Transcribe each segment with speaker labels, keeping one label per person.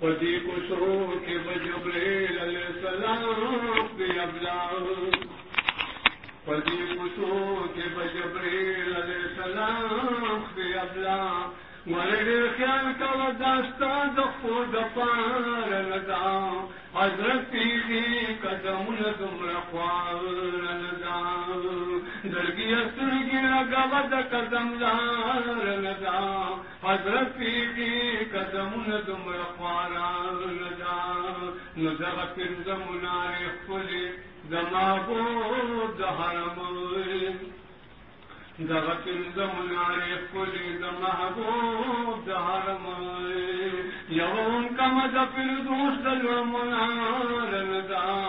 Speaker 1: پتی کشو کے بجبریل علیہ السلام پہ ابلا پتی کشو کے بجبریل علیہ السلام پہ ابلا مرے خیال کا داستان دفو دپار لگاؤ حضرت قدم تم رخوار لگا درگی سرگی لگا قدم حضرت کی قدم تم رخوار لگا نظر پھر زمنار پلے دماغو دہرم دغتن زمنار کلی یوم کم دفر دوست المنار لدا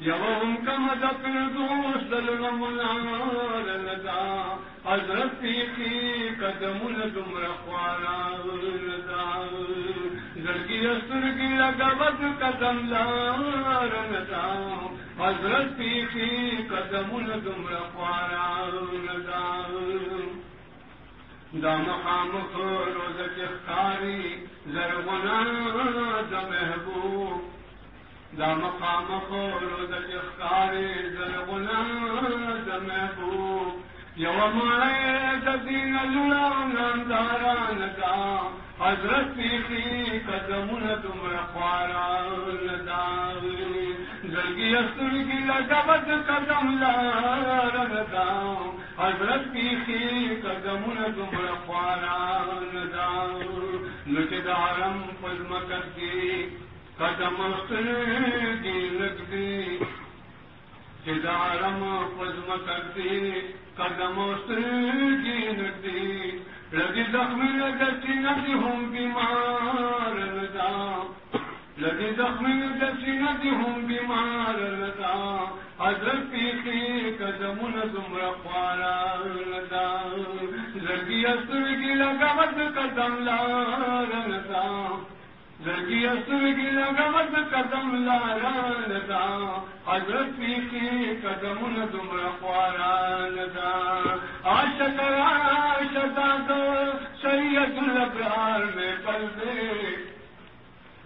Speaker 1: یوم کم دفر دوست المنار لدا حضرت کی قدم دمر خوارا لدا زرگی سرگی لگبت قدم لار لدا حضرت کی قدم دمر خوارا دا مقام روز چخاری زرغنا دا محبوب. دا مقام روز چخاری زرغنا دا محبوب. یو مائے دین اللہ داران دا حضرت کی قدم تم خوارا دا زرگی سرگی لگبت قدم لار دا حضرت کی قدم تم خوارا دا لچ دارم پدم کرتی قدم سرگی لگتی۔ چدارم پدم کرتی، قدم سرگی لگتی لگی زخمی لگتی ندی ہوں بیمار لگا لگی زخمی لگتی ندی ہوں بیمار لگا حضرت کی قدم نظم رخوارا لگا لگی اصل کی لگا قدم لار لگا لگی اصل کی لگا قدم لارا لگا حضرت کی قدم نظم رخوارا لگا عاشق عاشقا دو سید الابرار میں پل دے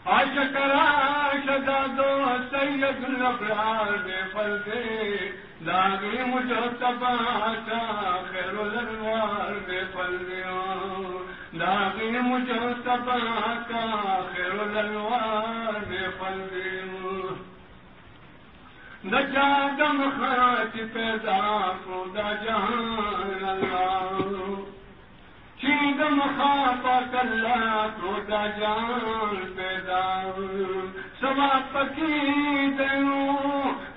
Speaker 1: عاشق عاشقا دو سید الابرار میں پل دے داغی مجھو تبا کا خیر الانوار میں پل دیا داغی مجھو تبا کا خیر الانوار میں دم خاچ پیدا کو دا جہان اللہ. چیدم خاپا کلا کو دا جان پیدا. سوا پکی دینو،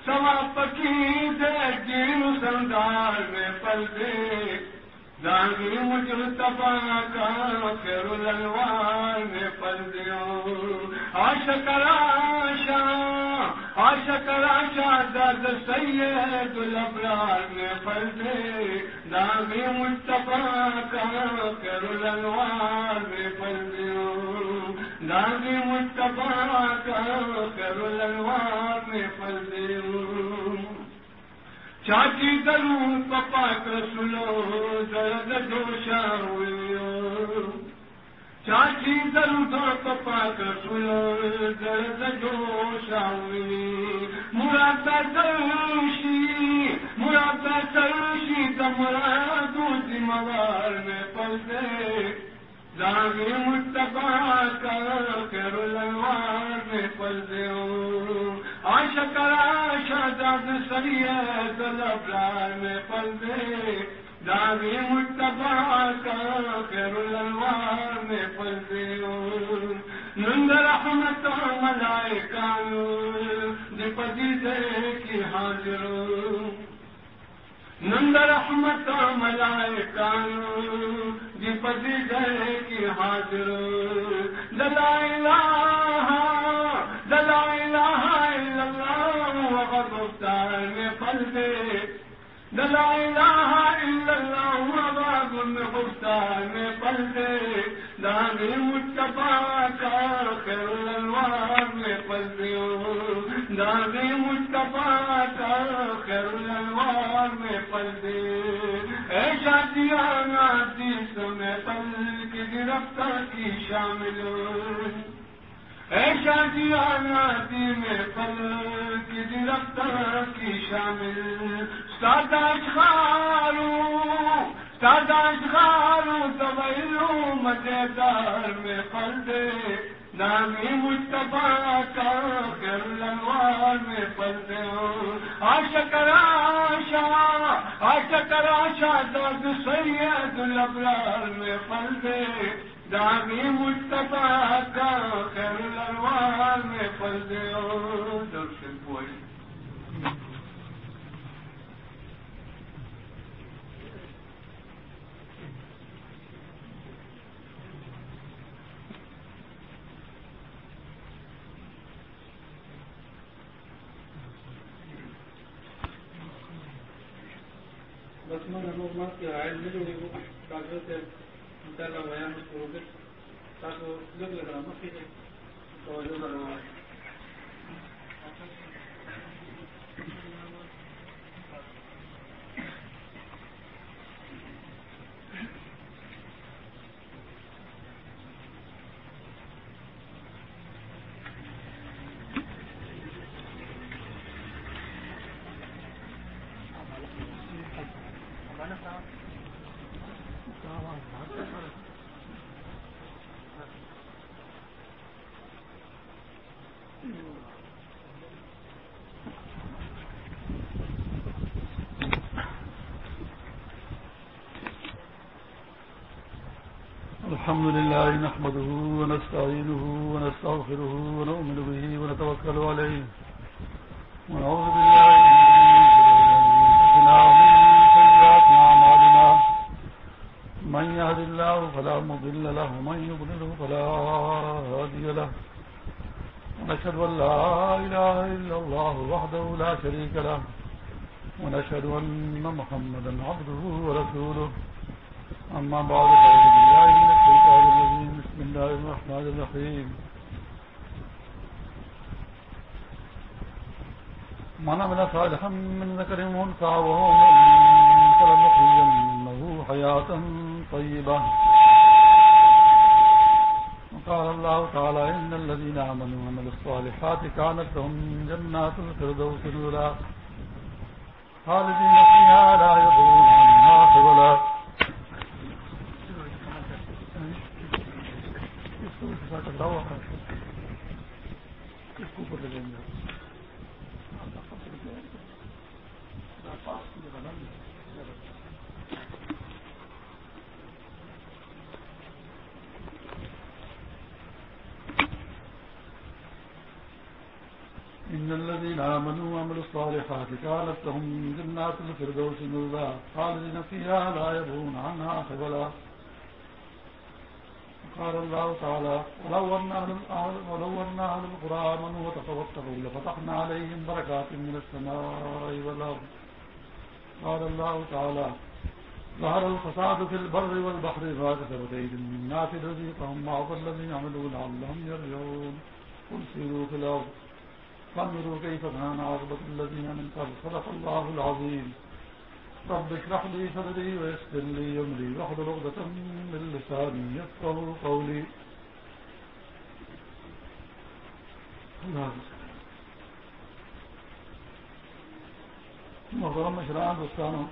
Speaker 1: سوا پکی دے جین سندار میں پل دے داغی مجھ کا خیر الانوار میں پل دیو عاشق راشا عاشق راشا درد سید الابرار میں پل دے داغی مجھ کا خیر الانوار میں پل دیو داغی مجھ کا میں پل دیو چاچی درون پپا کرسلو درد دوشا ہوئیو۔ چاچی درود پپا کرسلو درد دوشا ہوئی مراد درشی مراد درشی دمرادو ذموار میں پل دے متبا کا خیر الانوار میں پل دیو عاشق عاشا داد سریع میں پل دے داغی متبا کا خیر الانوار میں پل دیو نند رحمت ملائکانو دپتی دے کی حاضروں نند رحمت ملائکانو دپتی دے کی حاضر دلا الہ دلا الہ الا اللہ وقت افطار میں پل دے۔ دلا الہ الا اللہ وقت افطار میں پل دے۔ داغی متبا کا خیر الانوار میں پل دیو داغی متبا کا خیر الانوار میں پل دے۔ اے شادیاں نادی سمے پل کی گرفتار کی شامل۔ ایشا جی میں پل کی گرفتار کی شامل ساداش خارو ساداش خارو دویلو مزیدار میں پل دے نامی مصطفیٰ کا گرلوار میں پل دے آشا کراشا آشا درد سید الابرار میں پل دے دامی مصطفیٰ کا خیر الانوار میں پل دے درشن پوئی
Speaker 2: بس میں نے کے آئل ملے وہ کاغذ انشاءالله بیان شروع کړ تاسو لږ لږ مخکې توجه لرئ
Speaker 3: الحمد لله نحمده ونستعينه ونستغفره ونؤمن به ونتوكل عليه ونعوذ بالله من سيئات أعمالنا من يهد الله فلا مضل له ومن يضلله فلا هادي له ونشهد أن لا إله إلا الله وحده لا شريك له ونشهد أن محمدا عبده ورسوله أما بعد فأعوذ بالله من الشيطان الرجيم بسم الله الرحمن الرحيم. من عمل صالحا من ذكر وانثى وهو مؤمن فلنحيينه حياة طيبة. وقال الله تعالى إن الذين آمنوا وعملوا الصالحات كانت لهم جنات الفردوس نزلا خالدين فيها لا يضرون عنها حولا ہوا کس کو اوپر لگیں گے إن الذين آمنوا وعملوا الصالحات كانت لهم جنات الفردوس نزلا خالدين فيها لا يبغون عنها حولا قال الله تعالى ولو أن أهل القرى آمنوا وتفوتقوا لفتحنا عليهم بركات من السماء والأرض. قال الله تعالى ظهر الفساد في البر والبحر فاكثرت أيدي الناس رزيقهم بعض الذين عملوا لعلهم يرجعون. قل سيروا في الأرض. فانظروا كيف كان عاقبة الذين من قبل. صدق الله العظيم. رب اشرح لي صدري ويسر لي امري واحلل عقدة من لساني يفقهوا قولي. محترم مشران دوستانو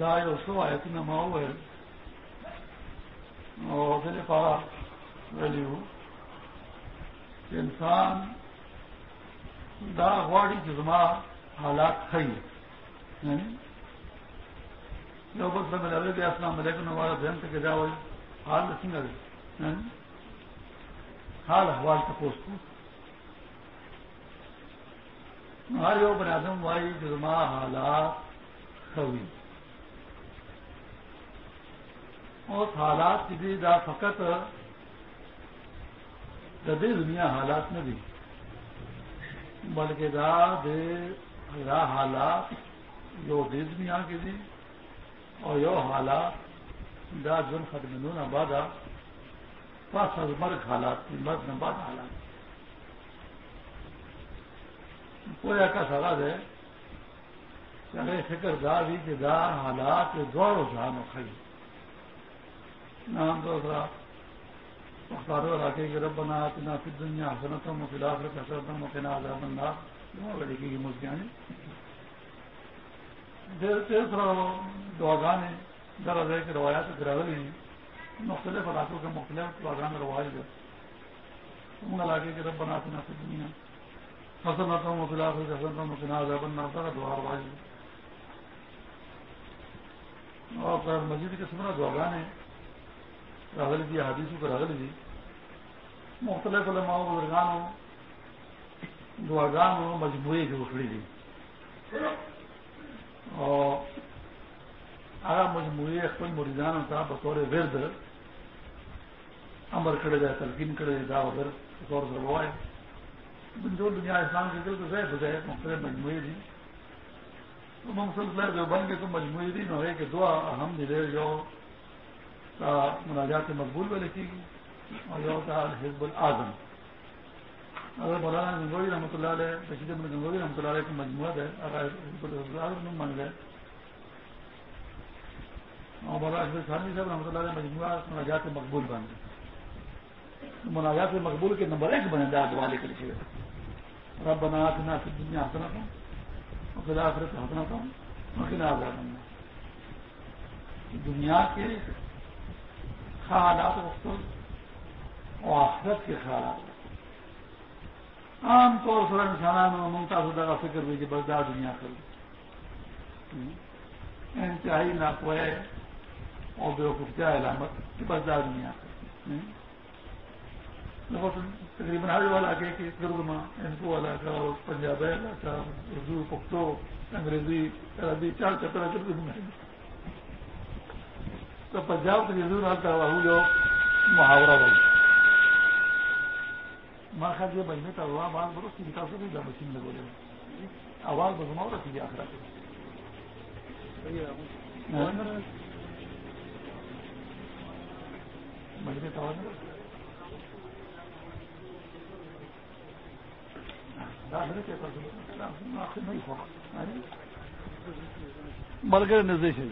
Speaker 3: دا یو څو آیتونه ما وویل او دې لپاره ویلو انسان دا غواړي چې زما حالات خی یو بل سره ملاوي بیا اسلام علیکم نو ځان ته کې دا حال څنګه دی یعنی حال احوال ته پوښتنه هر یو بن ادم وایي چې ما حالات خوي اوس حالات چې دا فقط د دنیا حالات نه دي بلکې دا د دا حالات یو د دنیا کې دي او یو حالات دا ژوند ختمېدونه بعد پس از مرګ حالات دي مرګ نه بعد حالات پویا کا سوال ہے چلے فکر دا بھی کہ دا حالات دوڑ جہان کھائی نام تو مختار علاقے کے رب بنا اتنا فی دنیا حسنتوں میں خلاف رکھ حسنتوں میں کنا عذاب النار دعا لڑکی کی ملکیاں تیسرا دعاگانے در رہے کے روایات گراولی ہیں مختلف علاقوں کے مختلف دعاگان رواج ہے ان علاقے کے رب بنا اتنا فی دنیا حسنتوں میں خلاف رکھ حسنتوں میں کنا عذاب النار کا دعا رواج ہے اور مسجد کے سمرا دعاگان ہیں راغل کی حادثوں کا راغل جی مختلف علماء بزرگان ہو دعاگان ہو مجموعے جو اکھڑی دی اور آگا مجموعے اخبر مریضان ہوتا بطور ورد امر کڑے جائے تلقین کڑے جائے دا وغیر بطور ضرور جو دنیا اسلام کے دل تو زید ہو جائے مختلف مجموعے دی تو مقصد مسلسل جو بن کے تو مجموعے دی نہ کہ دعا ہم دلے جو مناجات مقبول میں لکھی گئی اور یہ ہوتا حزب العظم اگر مولانا گنگوئی رحمۃ اللہ علیہ، رشید احمد گنگوئی رحمۃ اللہ علیہ کی مجموعہ ہے اگر حزب العظم مان گئے اور مولانا اشرف خانوی صاحب رحمۃ اللہ علیہ مجموعہ مناجات مقبول بن گئے۔ مناجات مقبول کے نمبر ایک بنے دار والے کے لکھے رب بنا نہ دنیا حسنا تھا اور خدا آخرت حسنا تھا اور خدا آزاد دنیا کے خیالات مختلف اور آخرت کے خیالات۔ عام طور پر انسانان ممتا خدا کا فکر بھی بردار دنیا کر انتہائی ناپوئے اور بے وقوف علامت بردار دنیا کر تقریباً ہر والا کے گرما ان کو والا کا اور پنجاب کا، اردو، پختو، انگریزی، عربی، چار چپڑا چپڑ تو پنجاب کے ضرور آتا ہوا ہوں جو محاورہ بھائی ماں خیال یہ بہنے کا ہوا آواز بڑو سی کتاب سے نہیں مشین میں بولے آواز بزما رکھی گیا آخرا بجنے کا نردیش ہے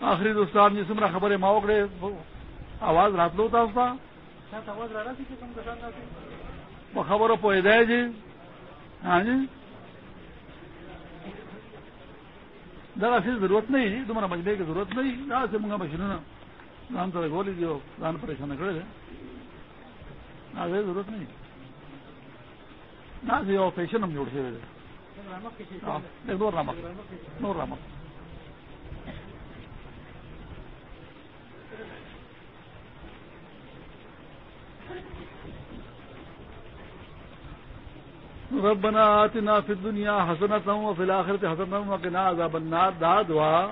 Speaker 3: آخری دوستان جس میں خبر ہے ماؤ کڑے آواز رات لو تھا وہ خبر پہ دے جی۔ ہاں جی۔ سی ضرورت نہیں تمہارا مجمے کی ضرورت نہیں۔ نہ سے منگا مشین رام تو گولی جو ران پریشان کرے نہ ضرورت نہیں۔ نہ جی فیشن ہم جوڑ سے نور رامک نور رامک ربنا آتنا فی الدنیا حسنتا ہوں فی الاخرت حسنتا ہوں کہ نا عذاب النار، دا دعا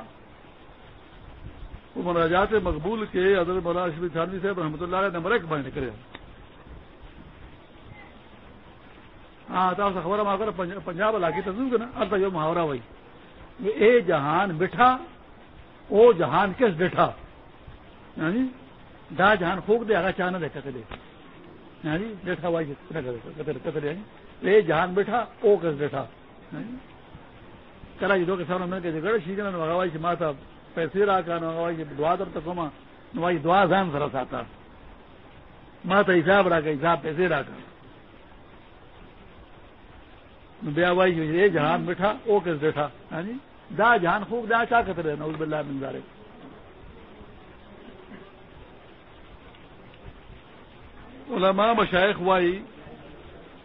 Speaker 3: وہ مناجات مقبول کے حضرت مولانا شفی تھانوی صاحب رحمۃ اللہ علیہ نمبر ایک بائنڈ کرے۔ ہاں تو خبر ہم اگر پنجاب علاقے تصویر نا ارتا جو محاورہ ہوئی اے جہان بٹھا او جہان کس بیٹھا یعنی ہاں جی؟ دا جہان پھوک دے، آگا چانا دے کتلے یعنی بیٹھا ہاں بیٹھا او کس بیٹھا جی دو کے سامنے جی مل کے گڑ شیکن مگوائی جی سے ماتا پیسے را کا نگوائی جی دعا در تک نوائی دعا زان سر ساتا۔ ماتا حساب را کا، حساب پیسے را کا۔ بیا وائی یہ جہان بیٹھا او کس بیٹھا۔ ہاں جی؟ دا جہان خوب، دا کیا کہتے رہے نوز باللہ من علماء مشائق وائی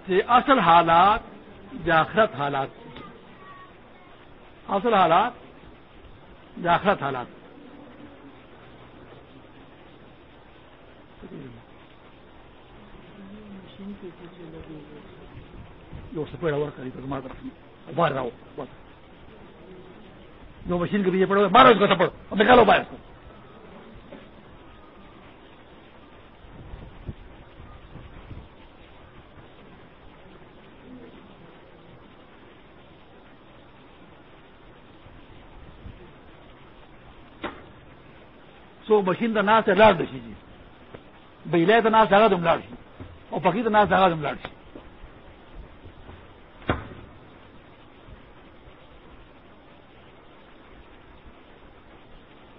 Speaker 3: کہ اصل حالات جاخرت حالات اصل حالات جاخرت حالات جو سپیڑ اور کری تو باہر رہو بس۔ جو مشین کے پیچھے پڑو مارو اس کو سپڑ نکالو باہر کو۔ سو مشین کا ناس ہے لاڑ دشی جی بجلے تو ناس آگا تم لاڑ سی اور پکی تو ناس آگا تم لاڑ سی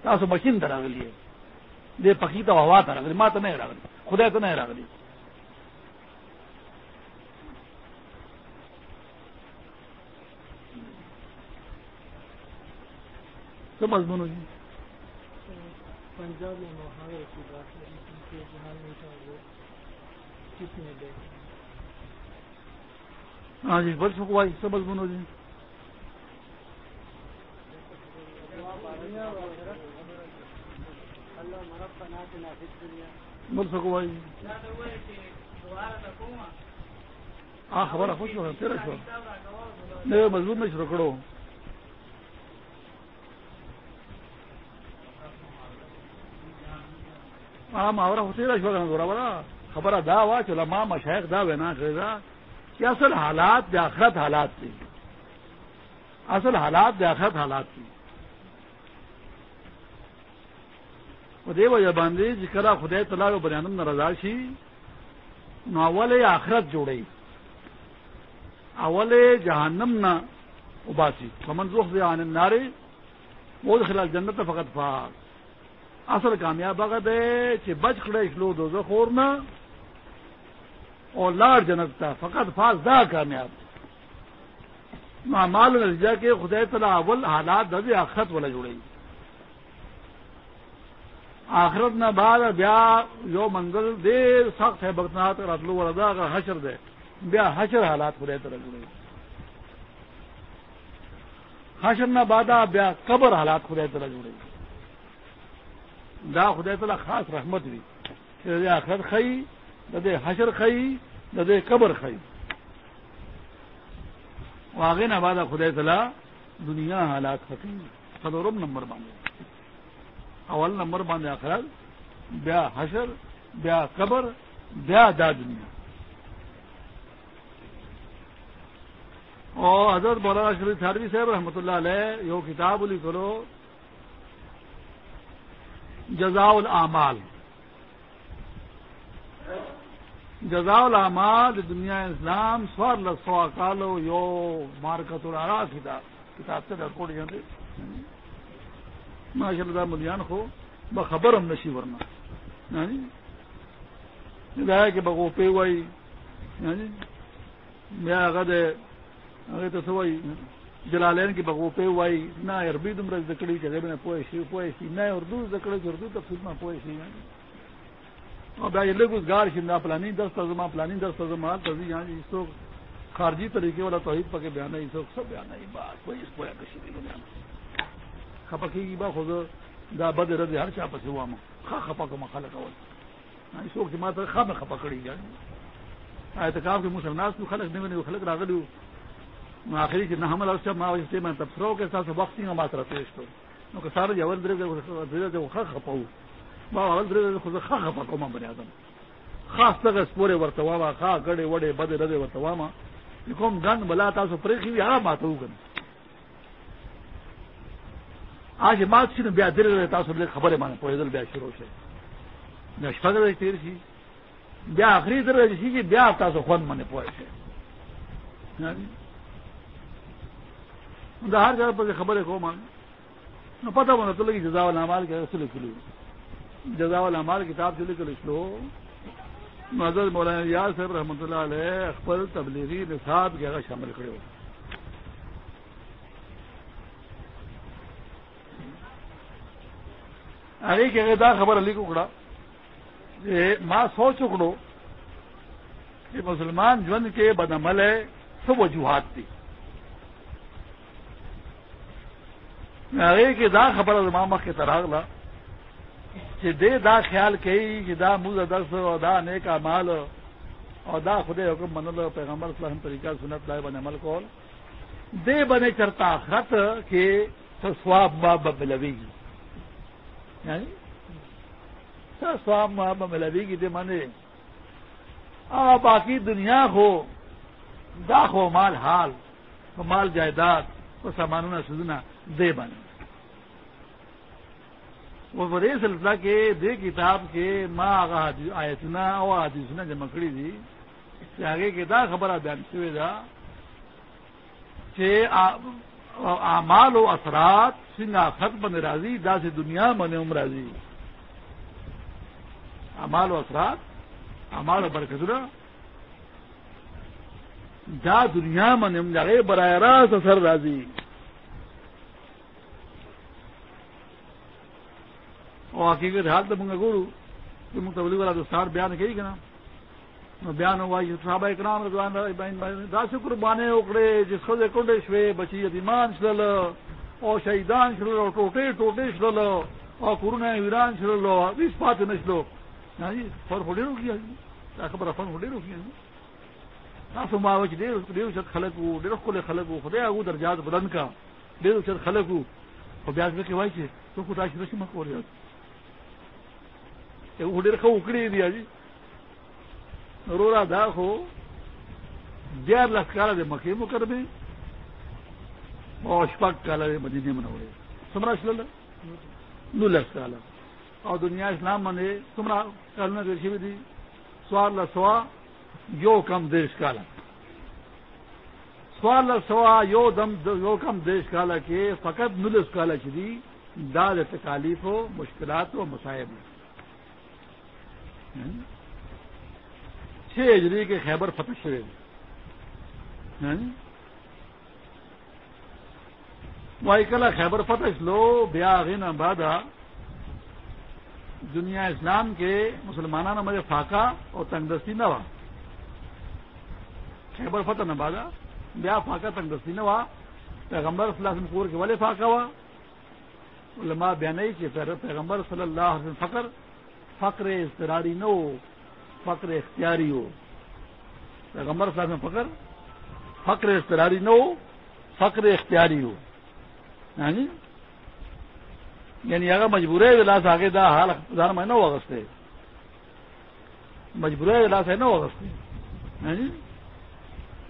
Speaker 3: تاسو مشین ته راغلی دې پکی ته هوا ته راغلی. ما ته نه راغلی. خدای ته نه راغلی. څه مضمون جی
Speaker 2: پنجاب میں محاورے کی بات ہے ان کے جہاں میں تھا، وہ کس نے دے
Speaker 3: ہاں جی بس بھائی سب مضمون ہو جی۔ بول سکو بھائی۔ ہاں خبر خوش ہو، تیرا شو نہیں مضبوط میں شروع کرو۔ ہاں محاورہ ہو تیرا شو کرنا بڑا خبر دا ہوا چلا ماں مشائق دا بنا کرے گا کہ اصل حالات آخرت حالات تھی اصل حالات آخرت حالات تھی دے وجہ باندھے جکرا جی خدے تلا بنیادم نہ رضا شی اول آخرت جوڑی اول جہانم نہ اباسی۔ کمن روخ دے آن نارے وہ خلال جنت فقط فاق اصل کامیاب اگر دے چھ بچ کھڑے اخلو دو زخور نہ اور لاڑ جنت تا فقط فاس دا کامیاب. مال نتیجہ کے خدے تلا اول حالات دے آخرت والا جوڑی آخرت نہ بعد بیا یو منگل دیر سخت ہے بکنات رتلو وردا اگر حشر دے بیا حشر حالات خدے طرح جڑے حشر نہ بادا بیا قبر حالات خدے طرح جڑے دا خدے طرح خاص رحمت بھی آخرت خی ددے حشر خی ددے قبر خی آگے نہ بادا خدے طلح دنیا حالات ختم سدورم نمبر باندھے اول نمبر باندھ آخرت، بیا حشر، بیا قبر، بیا دا دنیا. اور حضرت مولانا شریف تھاروی صاحب رحمۃ اللہ علیہ یہ کتاب لی کرو جزا العمال جزا العمال دنیا اسلام سور لسو کالو یو مارکت الرا کتاب کتاب سے رپورٹ جاتے ماشاء اللہ ملیان خو بخبر ہم نشی ورنہ ہاں جی؟ کہ بگو پے وائی. ہاں جی؟ میں اگر اگر تو سوائی. جلالین کی بگو پے وائی، نہ عربی تم رج دکڑی جگہ میں پوئے سی پوئے سی نہ اردو زکڑی دکڑے اردو تفصیل میں پوئے سی اور بھائی لوگ گار شندا پلانی دس تزما پلانی دس تزما تزی یہاں جی اس کو خارجی طریقے والا توحید پکے بیان ہے اس وقت سب بیان ہے بات کوئی اس کو کشی نہیں بیان خپکی کی با خود دا بد رد ہر چا پس ہوا ماں خا خپا کو خلق اول ہاں، اس وقت جی ما ته خا خپا کړی یا اعتکاف کې مسلمان کو خلق نه خلق راغلو نو اخري کې نه حمل ما وایي چې ما کې تاسو وخت یې ما سره پیښ کړ نو که ساره یو درې درې ما اول درې خو خا خپا کوم بني ادم خاص دغه سپوره ورته وا خا کړي وړي بد رد ورته وا کوم ګن بلا تاسو پرې خي هغه ماته وګن آج مات سی بیا دل رہتا سب خبر ہے مانے پوزل بیا شروع سے بیا شپگر تیر سی بیا آخری در سی بیا تا سو خون مانے پوئے سے ہر جگہ پر خبر ہے کو مان پتہ ہونا تو لگی جزا العمال کے رسول کلو جزا العمال کتاب سے لکھ لو حضرت مولانا ریاض صاحب رحمۃ اللہ علیہ اخبر تبلیغی نصاب کے اگر شامل کھڑے ہو ارے کہ دا خبر علی کو کڑا ماں سو چکڑو کہ مسلمان جن کے بدعمل ہے سب وجوہات تھی ارے کہ دا خبر المامہ کے طرح لا، کہ دے دا خیال کہی کہ دا موز درس اور دا نیک مال اور دا خدے حکم من لو پیغمبر اسلام طریقہ سنت لائے بن عمل کو دے بنے چرتا خط کے سواب باب ملوی گی۔ یعنی سواب محبت ملوی کی دے مانے۔ آ، باقی دنیا ہو داخ ہو مال حال مال جائیداد تو سامان سوزنا۔ دے بنے وہ بڑے سلسلہ کے دے کتاب کے ماں آگاہ آیتنا او حدیثنا جمع کری دی۔ کہ آگے کے دا خبر بیان شوی دا کہ اعمال و اثرات سنگ آخت بن راضی، دا سے دنیا من ام راضی۔ اعمال و اثرات، اعمال و برکتنا دا۔ دنیا من ام جاگے براہ راست اثر راضی۔ اور حقیقت حال تو منگا گورو کہ متبلی والا دوستار بیان کہی کہ نا بیان ہوا یہ صحابہ اکرام رضوان دا شکر بانے اکڑے جس خود کنڈے شوے بچی یتیمان شلل، او شہیدان شلل، او ٹوٹے ٹوٹے شلل، او کرونا ویران شلل، او اس بات نشلو ہاں جی یعنی فر فوڑے رو کیا جی؟ خبر فر فوڑے رو کیا جی؟ تاسو ما وچ ډیر ډیر څه خلک وو ډیر خپل خلک وو خدای هغه درجات بلند کا۔ ډیر څه خلک وو خو بیا ځکه وایي چې تو خدای شي رسمه کولی ډیر خو وکړي دی جی۔ رورا دا خو دیار لس کاله د مکې مکرمه او شپږ کاله د مدینه منورې څومره شلل۔ نو لس او دنیا اسلام باندې څومره کلونه تیر شوي دي سوال له سوا یو کم دیش کاله سوال له سوا یو دم یو کم دیش کاله کې فقط نلس کاله چې دي دا د تکالیف او مشکلات او مصائب۔ چھ اجری کے خیبر فتح شوے ہاں؟ کلا خیبر فتح لو بیا غین دنیا اسلام کے مسلمانہ مجھے فاقہ اور تنگدستی نہ ہوا۔ خیبر فتح نہ بادہ بیا فاقہ تنگدستی نہ ہوا۔ پیغمبر صلی اللہ علیہ وسلم پور کے والے فاقہ ہوا۔ علماء بیان نہیں کہ پیغمبر صلی اللہ علیہ وسلم فخر فقر استراری نہ ہو، فقر اختیاری ہو۔ پیغمبر صاحب میں فقر فقر استراری نہ ہو، فقر اختیاری ہو۔ ہاں جی؟ یعنی اگر مجبور ہے ولاس آگے دا حال دار میں نہ ہو اگستے مجبور ہے ولاس ہے، نہ ہو اگستے ہاں جی؟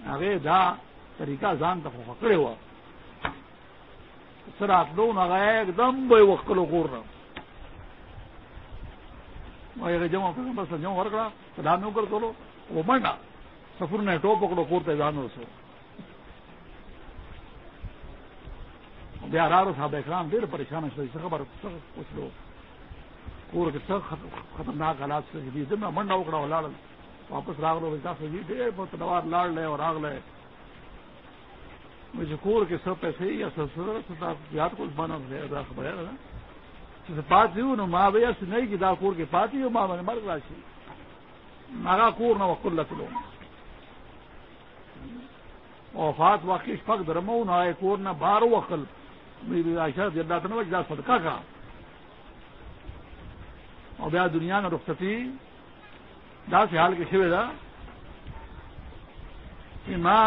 Speaker 3: آگے دا طریقہ جان تک پکڑے ہوا۔ سر آپ لوگ نہ ایک دم بے وقت لوگ رہا۔ جمع پیغمبر سره جمع ورکړه سلام وکړ کولو و منډه سفرونه ټوپ وکړو کور ته ځان ورسو بیا راړو صاحب اکرام ډېر پریشان شول څه خبر څه پوښتلو کور کې څه خطرناک حالات سے څه دي دمه منډه وکړه ولاړ واپس راغلو تاسو دې ډېر په تلوار لاړ لې او راغله مجھے کور کے سب پیسے یا سر یاد کو بنا خبر ہے پات نو ما بیا نہیں کہ دا کور کے پاتی ہو ماں میں مر راشی ناگا کور نہ وقل لو وفات واقعی شپک درمو نہ آئے کور نہ بارو وقل میری عائشہ جدا تن وجہ صدقہ کا اور بیا دنیا میں رخصتی دا سے حال کے شوے دا کہ ماں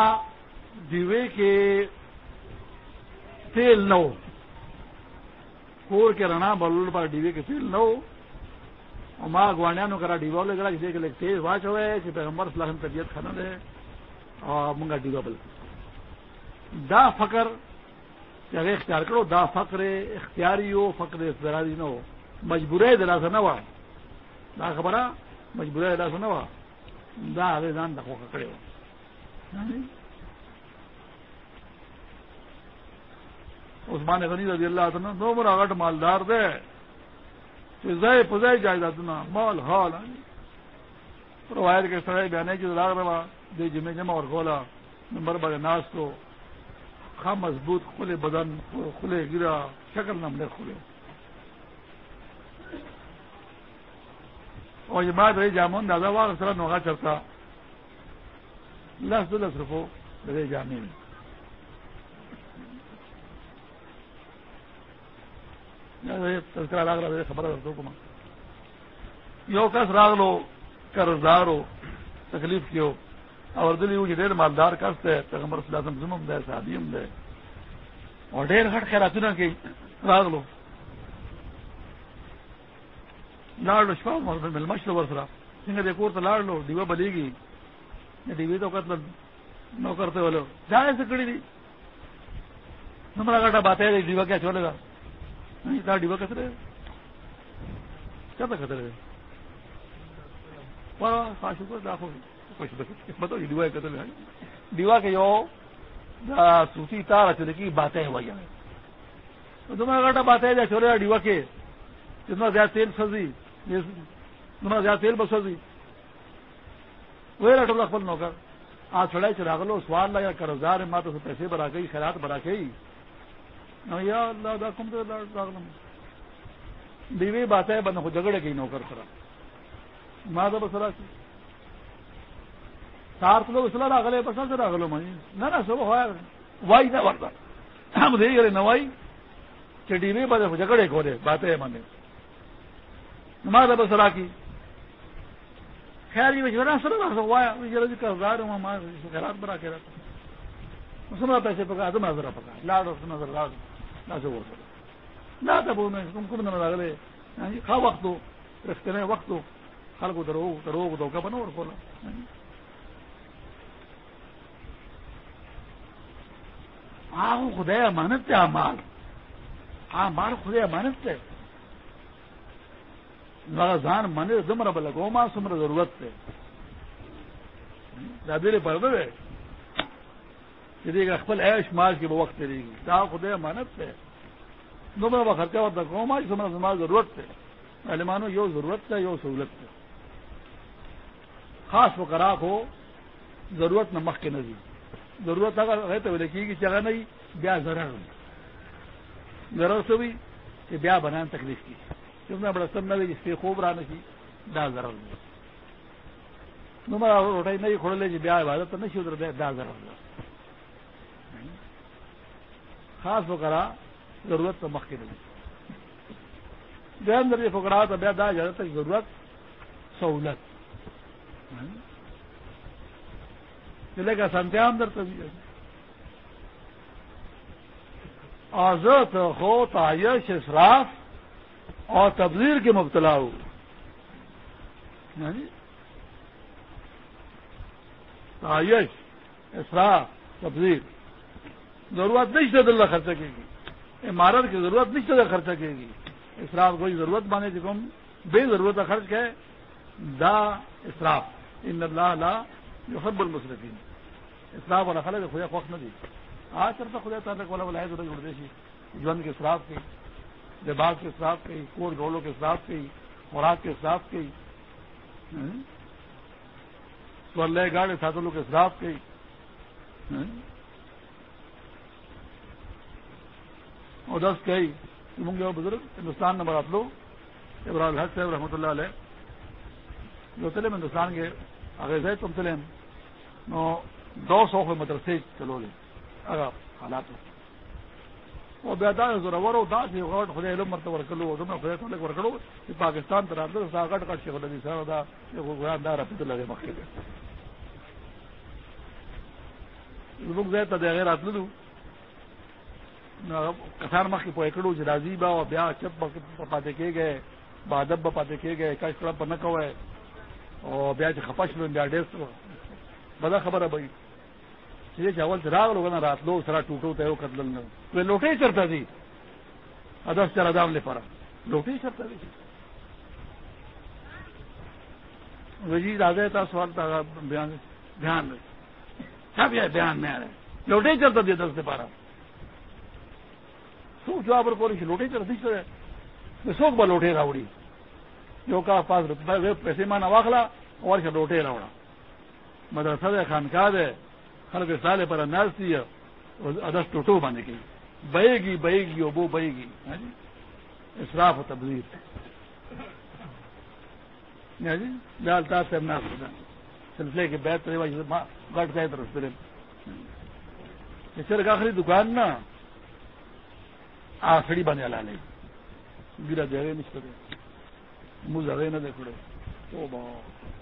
Speaker 3: دیوے کے تیل نہ ہو کور کے رنا بلول پر ڈیوے کے تیل نو۔ اور ماں گوانیا نو کرا ڈیوا لے گا جسے کہ تیز واچ ہوئے کہ پیغمبر صلی اللہ علیہ وسلم طبیعت کھانا دے۔ اور منگا ڈیوا بل دا فقر، کہ اگر اختیار کرو، دا فقر اختیاری ہو، فقر اختیاری نہ ہو۔ مجبور دلا نہ ہوا۔ دا خبر مجبور دلا نہ ہوا۔ دا اگر دان دکھو کھڑے ہو۔ یعنی عثمان غنی رضی اللہ عنہ دو بڑا غٹ مالدار دے۔ زائے پزائے جائیداد مال، حال۔ روایت کے سڑے بیانے کی راگ روا، دے جمع جمع اور گولا نمبر بڑے ناس کو خام مضبوط، کھلے بدن، کھلے گرا، شکل نمبر کھلے۔ اور یہ بات رہی جامن دادا وار سر نوگا چلتا۔ لس دو لس روپو رہے جامع میں تذکرہ راگ رہا خبر یو کس راگ لو قرضدار ہو تکلیف کیو اور دلی وہ ڈیر مالدار کس ہے پیغمبر صلی اللہ علیہ وسلم دے صحابیم دے۔ اور ڈیر ہٹ خیر نا کہ راگ لو لاڑ لو شپا مل مشلو ورسرا۔ سنگھ دیکھو تو لاڑ لو ڈیوا بلی گی ڈیوی تو قتل نو کرتے بولو جائے سے کڑی دی۔ نمبر گاٹا بات ڈیوا کیا رہے کیا تھا خطرے ڈیوا کے جو سوسی تار چلے ڈیوا کے، جتنا زیادہ تیل سزی جتنا زیادہ تیل بس سزی وہ نوکر۔ آج چڑھائی چراغ لو، سوال لگا کرزار ہے ماں تو پیسے برا گئی، خیرات برا گئی۔ ہاں، یا اللہ کم تو بیوی بات ہے بند جگڑے گئی نوکر کرا. ماں تو بسرا کی. سار تو لوگ اسلام راگلے بس سے راگلو مائی. نہ نہ، سب ہوا وائی نہ ورتا ہم دے گئے نوائی کہ ڈیوی بات ہے جگڑے کھولے باتیں مانے. ماں تو بسرا کی. خیر یہ سر وایا کرزار ہوں، ماں، خیرات برا کے رہتا سنا پیسے پکا، تو نظر پکا. لاڈ نظر لاڈ نہ وقت رکھتے رہے وقت ہو۔ خال کو درو درو کو بنو اور کھولا۔ ہاں آ خدا امانت ہے ہاں مال۔ آ مال خدا امانت ہے زان مانے زمر بل گوما سمر ضرورت ہے دادی پڑھ دے۔ گا خپل ایش ماج کی وقت دے گی دا خدا امانت ہے دمر با خرچہ ہوتا گوما سمر زما ضرورت ہے پہلے مانو یو ضرورت ہے یو سہولت ہے خاص وقراک ہو ضرورت نہ مخ کے نظیر ضرورت اگر ہے تو لکھی کی جگہ نہیں، بیا ضرر ضرور سے بھی کہ بیا بنانے تکلیف کی۔ کیونکہ بڑا سب نہ جس کے خوب رہنے کی، دا ضرر نمبر روٹائی نہیں کھڑ لے جی بیا عبادت تو نہیں ادھر دا ضرر خاص وقرا ضرورت تو مخ کے نظیر اندر یہ پکڑا تو بے دا تک ضرورت، سہولت. چلے گا سنتیام در طبیعت آزت ہو تعیش اسراف اور تبدیل کے مبتلا ہو یعنی تعیش اسراف تبدیل ضرورت نہیں سے دلہ خرچہ کی گی۔ عمارت کی ضرورت نہیں سے خرچہ کی گی۔ اسراف کوئی ضرورت مانے جی کم بے ضرورت خرچ کے دا اسراف۔ ان اللہ لا يحب المسرفين اسراف والا خلق خدا خوف نہ دی آج چلتا خدا تعالیٰ والا والا ہے تو جڑ دیشی کے اسراف کی لباس کے اسراف کی کوٹ گولوں کے اسراف کی، خوراک کے اسراف کی۔ تو اللہ گاڑی ساتھوں کے اسراف کی۔ اور دس کئی تم گے بزرگ، ہندوستان نمبر آپ لو ابراہل الحق صاحب رحمۃ اللہ علیہ، جو چلے ہندوستان کے اگر تم چلے نو، دو سو کے مدرسے چلو گے اگر حالات وہ بیدار ضرور ہوتا خدا علم، مرتبہ ورکلو تم خدا تو ورکڑو کہ پاکستان تر طرح سا کٹ کٹ شیخ الدی صاحب دا گراندار رفت اللہ مکے زموږ ځای ته د هغې راتللو کسان مخکې په کړو چې راځي به او بیا چپ به پاتې کېږي، با ادب به پاتې کېږي کش کړه به نه کوی او بیا چې خپه شلو بیا ډېر بده خبره به چې اول چې راغلو کنه راتلو، سره ټوټو ته یو کتلل نه. وی لوټې چرته دي؟ ادس چر ادام لپاره لوټې چرته دي؟ وزیر آگے تھا سوال تھا بیان دھیان سب یہ بیان میں آ رہے لوٹے چلتا دیا دس سے بارہ سوچ جو پر پولیس لوٹے چلتی چلے سوکھ با لوٹے راوڑی۔ جو کا پاس پیسے مانا واخلا، اور لوٹے راوڑا۔ مدرسہ ہے خانقاہ ہے خلق سالے پر انداز تھی ادس ٹوٹو بانے کی بہے گی بہے گی وہ بہے گی ہاں و تبدیل ہاں جی؟ ڈالتا ہاں جی؟ سے سلسلے کے بیت گٹ گئے تو رستے آخری دکان نا۔ آخری بنے لا لے گرا دے نہیں کرے منہ زگے نہ دیکھڑے تو بہت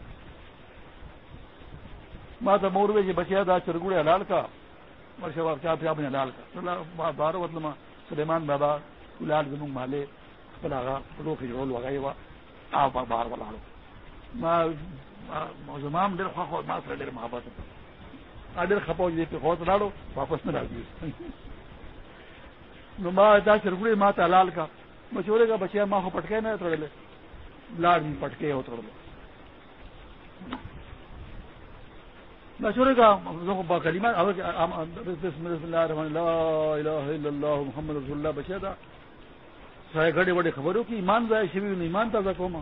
Speaker 3: ما ته مور وی بچیا دا چرګوړې حلال کا۔ ورشه ورچا په باندې حلال کا۔ بار وتلما سليمان بابا ولال زمون مالې خپل هغه په کې جوړول وغای وا او په بار ولاړو ما ما زمام ډېر خو ما سره ډېر محبت۔ اډر خپو دې په خو ته لاړو واپس نه راځي نو ما دا چرګوړې کا. مشورې کا بچیا ما خو پټکې نه تړلې لاڈ میں پٹکے ہو توڑ دو مشورے کا کلیمہ محمد رسول اللہ بچے تھا سارے گڑے بڑے خبروں کی ایمان ضائع شبی نہیں مانتا تھا کوما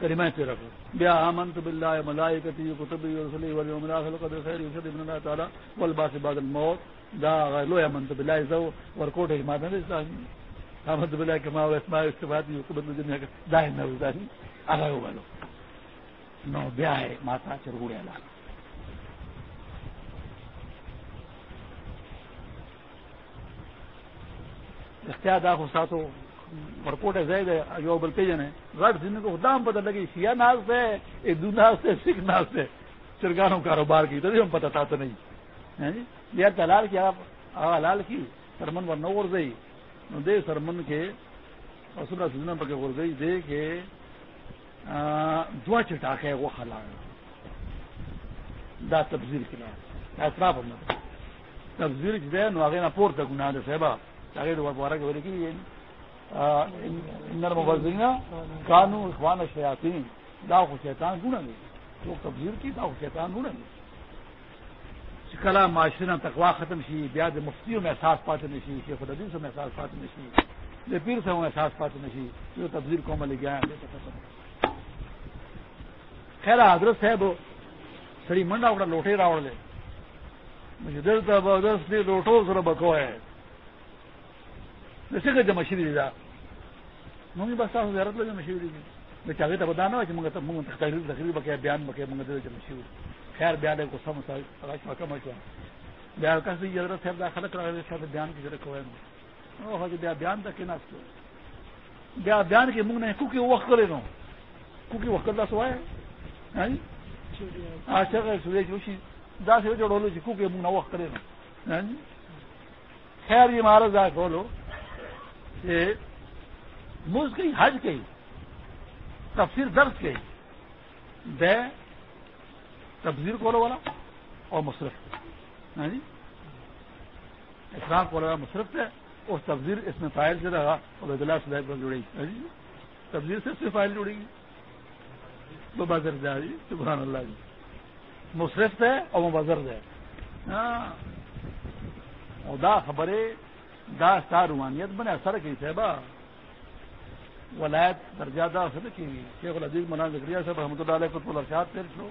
Speaker 3: کریمہ سے رکھو. بیا آمنت باللہ ملائکتی کتبی رسولی ولی ومن قدر خیر یوسد ابن اللہ تعالی والباس بعد الموت. دا لو آمنت باللہ زو ورکوٹ ایمان ہے آمنت باللہ کما و اسماء استفادی وقبت دنیا کا دائم نہ ہوتا ہے آگا ہو نو بیا ہے ماتا چرگوڑے اللہ اختیار دا خو ساتو ورکوٹ ہے زید یو بل پیجن ہے رٹ جن کو دام پتہ لگی شیعہ ناز سے ہندو ناز سے سکھ ناز سے چرگانوں کاروبار کی تو ہم پتہ تھا تو نہیں یہ تلال کیا حلال کی سرمن ور نو دے سرمن کے سنا سنا پکے ور گئی دے کے دعا چٹاک ہے وہ حلال دا تبزیر کے لیے اطراف تبزیر دے نو آگے نہ پور تک گناہ دے صاحبہ چاہے تو بارہ کے بولے کی نرم وزینا کانو اخوان شیاطین دا کو شیطان گنا گے تو تبزیر کی دا کو شیطان گنا گے کلا معاشرہ تقوا ختم سی بیاد مفتیوں میں احساس پاتے نشی شیخ الدین سے میں احساس پاتے نشی بے پیر سے ہوں احساس پاتے نشی جو تبزیر کو مل گیا خیر حضرت صاحب سڑی منڈا اکڑا لوٹے راوڑ لے مجھے دل زبردست لوٹو ذرا بکو ہے جیسے کہ جمع شری دا؟ مونږ بس تاسو زیارت له جمع شری دي. د چاغه ته ودانه چې موږ ته موږ تقریر تقریر وکړي بیان وکړي موږ ته جمع شری خیر بیان کو سم سره هغه څه کوم شو بیا کس دی حضرت صاحب دا خلک راغلي چې بیان کې ضرورت کوی او هغه بیا بیان ته کې ناس بیا بیان کې موږ نه کوکي وخت کړی نو۔ کوکي وخت تاسو وای هاي عاشق سورې جوشي دا څه جوړولو چې کوکي موږ نه وخت کړی نو۔ ہاں جی؟ خیر یہ مہارا ذا کھولو۔ موز گئی حج گئی تفسیر درس گئی بے تبزیر کولو والا اور مصرف. ہاں جی؟ اسلام کو والا مصرف ہے اور تبزیر اس میں فائل سے رہا اور عبد اللہ صلیب پر جڑی. ہاں جی؟ تبزیر سے اس سے فائل جڑی گی تو ہاں جی؟ سبحان اللہ جی. مصرف ہے اور وہ بزرد ہے ہاں. دا خبریں دا ستا روحانیت بنے، اثر کی صاحبہ. ولایت درجہ دا اثر کی شیخ العزیز مولانا ذکریہ صاحب رحمۃ اللہ علیہ قطب الرشاد پیش لو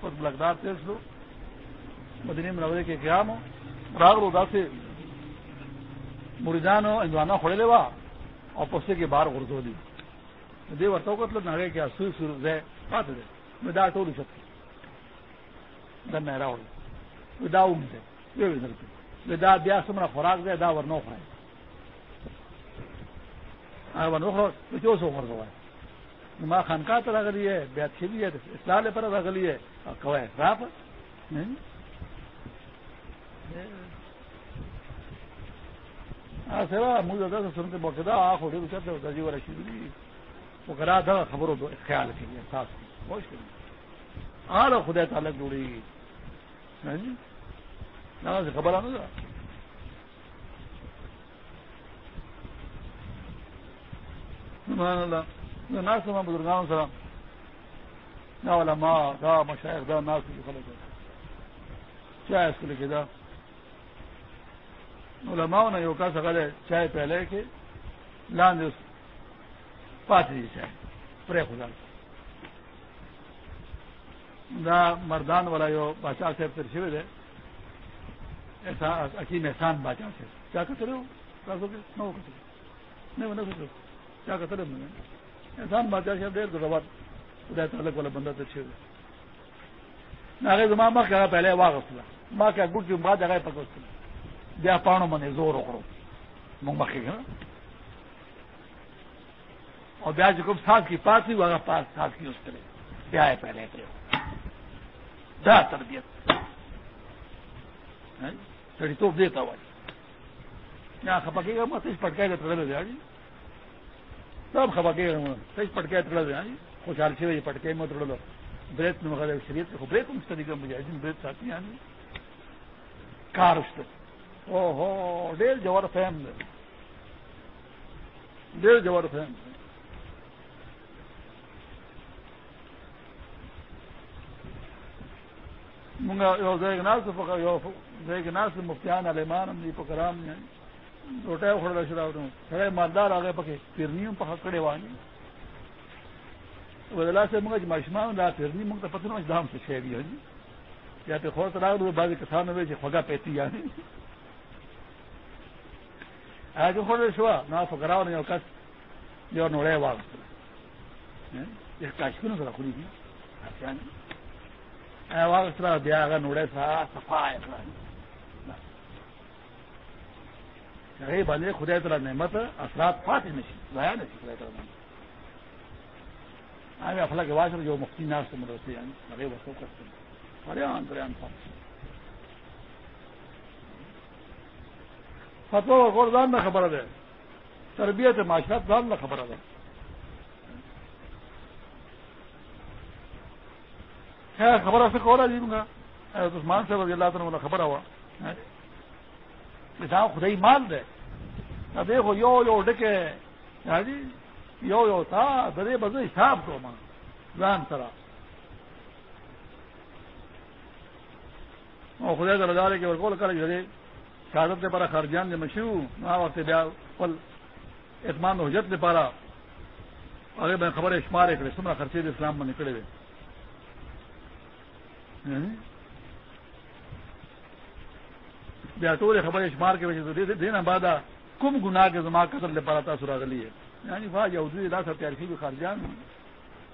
Speaker 3: قطب القدار پیش لو مدنی منورے کے قیام ہو راگ رودا سے مریدان ہو اندوانا کھڑے لے وا اور پسے کے باہر غرض ہو دی۔ دے ورتوں کو مطلب نہ کیا سوئی سور دے، بات دے۔ میں دا ٹولی سکتی دن نہرا ہو۔ میں دا ام دے۔ یہ بھی نکلتے دا بیا سمره خوراک دی دا ورنو خورای آ ورنو خورای چې اوس ورغوای نو ما خانقاه ته راغلی ہے بیا چې دی اصلاح لپاره راغلی ہے۔ کوي راپ؟ ا سره موږ دا څه څنګه بوکدا ا خو دې چرته د جیو راشي دي وکړه دا خبرو خیال کوي احساس خوش کوي آله خدای تعالی جوړي نه سے خبر آنا نا سما سر نہ والا ماں دا مشاعر، دا نا سے خبر چائے اس کو لکھے دا. علماء نے یوکا سکل ہے چائے پہلے کے لان دس پانچ جی چائے پرے خدا دا مردان والا جو بادشاہ سے پھر شیو ہے حکیم احسان بادشاہ سے کیا کہتے رہے ہو نہ وہ کرتے نہیں وہ نہ نہیں کیا کہتے رہے میں احسان بادشاہ سے ڈیڑھ دو بعد خدا تعلق والا بندہ تو اچھے ہوئے نہ زما ماں کہا پہلے واغ اسلا ماں کیا گٹ کی بات جگہ پکڑ بیا پانو منے زور اکڑو۔ منگ مکھے گا۔ اور بیا جو کم ساتھ کی پاس ہوئی وہ پاس ساتھ کی اس کرے بیا ہے پہلے کرے دا تربیت۔ ہاں؟ سڑی توپ دیتا ہوا جی یہاں کھپکے گا مت پٹکا کے تڑے دیا جی سب خباقے سج پٹکے تھوڑا کچھ خوشحال سے ہوئی پٹکے میں تھوڑا لو بریت میں وغیرہ شریعت کو بریت ان سے دیگر مجاہدین بریت ساتھی ہیں۔ کار اس او ہو ڈیر جوار فہم دے۔ جوار فہم منگا یو زیگ ناس یو زیگ مفتیان علیمان امنی پکرام نہیں روٹے کھڑ رہا شراب دوں سڑے مالدار آگے پکے، پیرنیوں پکا کڑے وانی بدلا سے منگا جماشمان جی دا پیرنی منگا پتنوں دام سے شہری ہے جی یا تے خور تراغ دو، بعضی کسان ہوئے جی چھے خگا پیتی یعنی آج خور رہا شوا، نا فقراو نے یو کس یو نوڑے واغ ایک کاشکونو سرا خوری دی واغ سرا بیا آگا نوڑے سرا صفای سرا۔ هغه باندې خدای تعالی نعمت، اثرات پاتې نشي ضایع نشي خدای تعالی نعمت هغه خپل کې واشر جو مفتی ناس ته مرسته یعنی هغه وسو کوي پریان پریان فتوا ورکول ځان نه خبره ده. تربیت، معاشرت ځان نه خبره ده. خبره څه کوله دي موږ عثمان صاحب رضی الله تعالی خبره وا دا خدای مال ده. دیکھو، یو یو، ڈکے۔ ہاں جی؟ یو یو تھا، درے بدے حساب کو ماں۔ جان سرا خدا کا رجا رہے کہ ورکول کر جڑے شہادت نے پارا خرجان نے مشہور وہاں وقت بیا پل اعتماد حجت نے پارا۔ اگر میں خبر شمار ہے سمرا خرچے دے اسلام میں نکلے ہوئے ہاں جی؟ بیا ٹور خبر شمار کے وجہ سے دینا بادہ کم گنا کے زما قتل لے پارا تھا سرا گلی ہے یعنی واہ یہودی دا سب تیار کی خرجان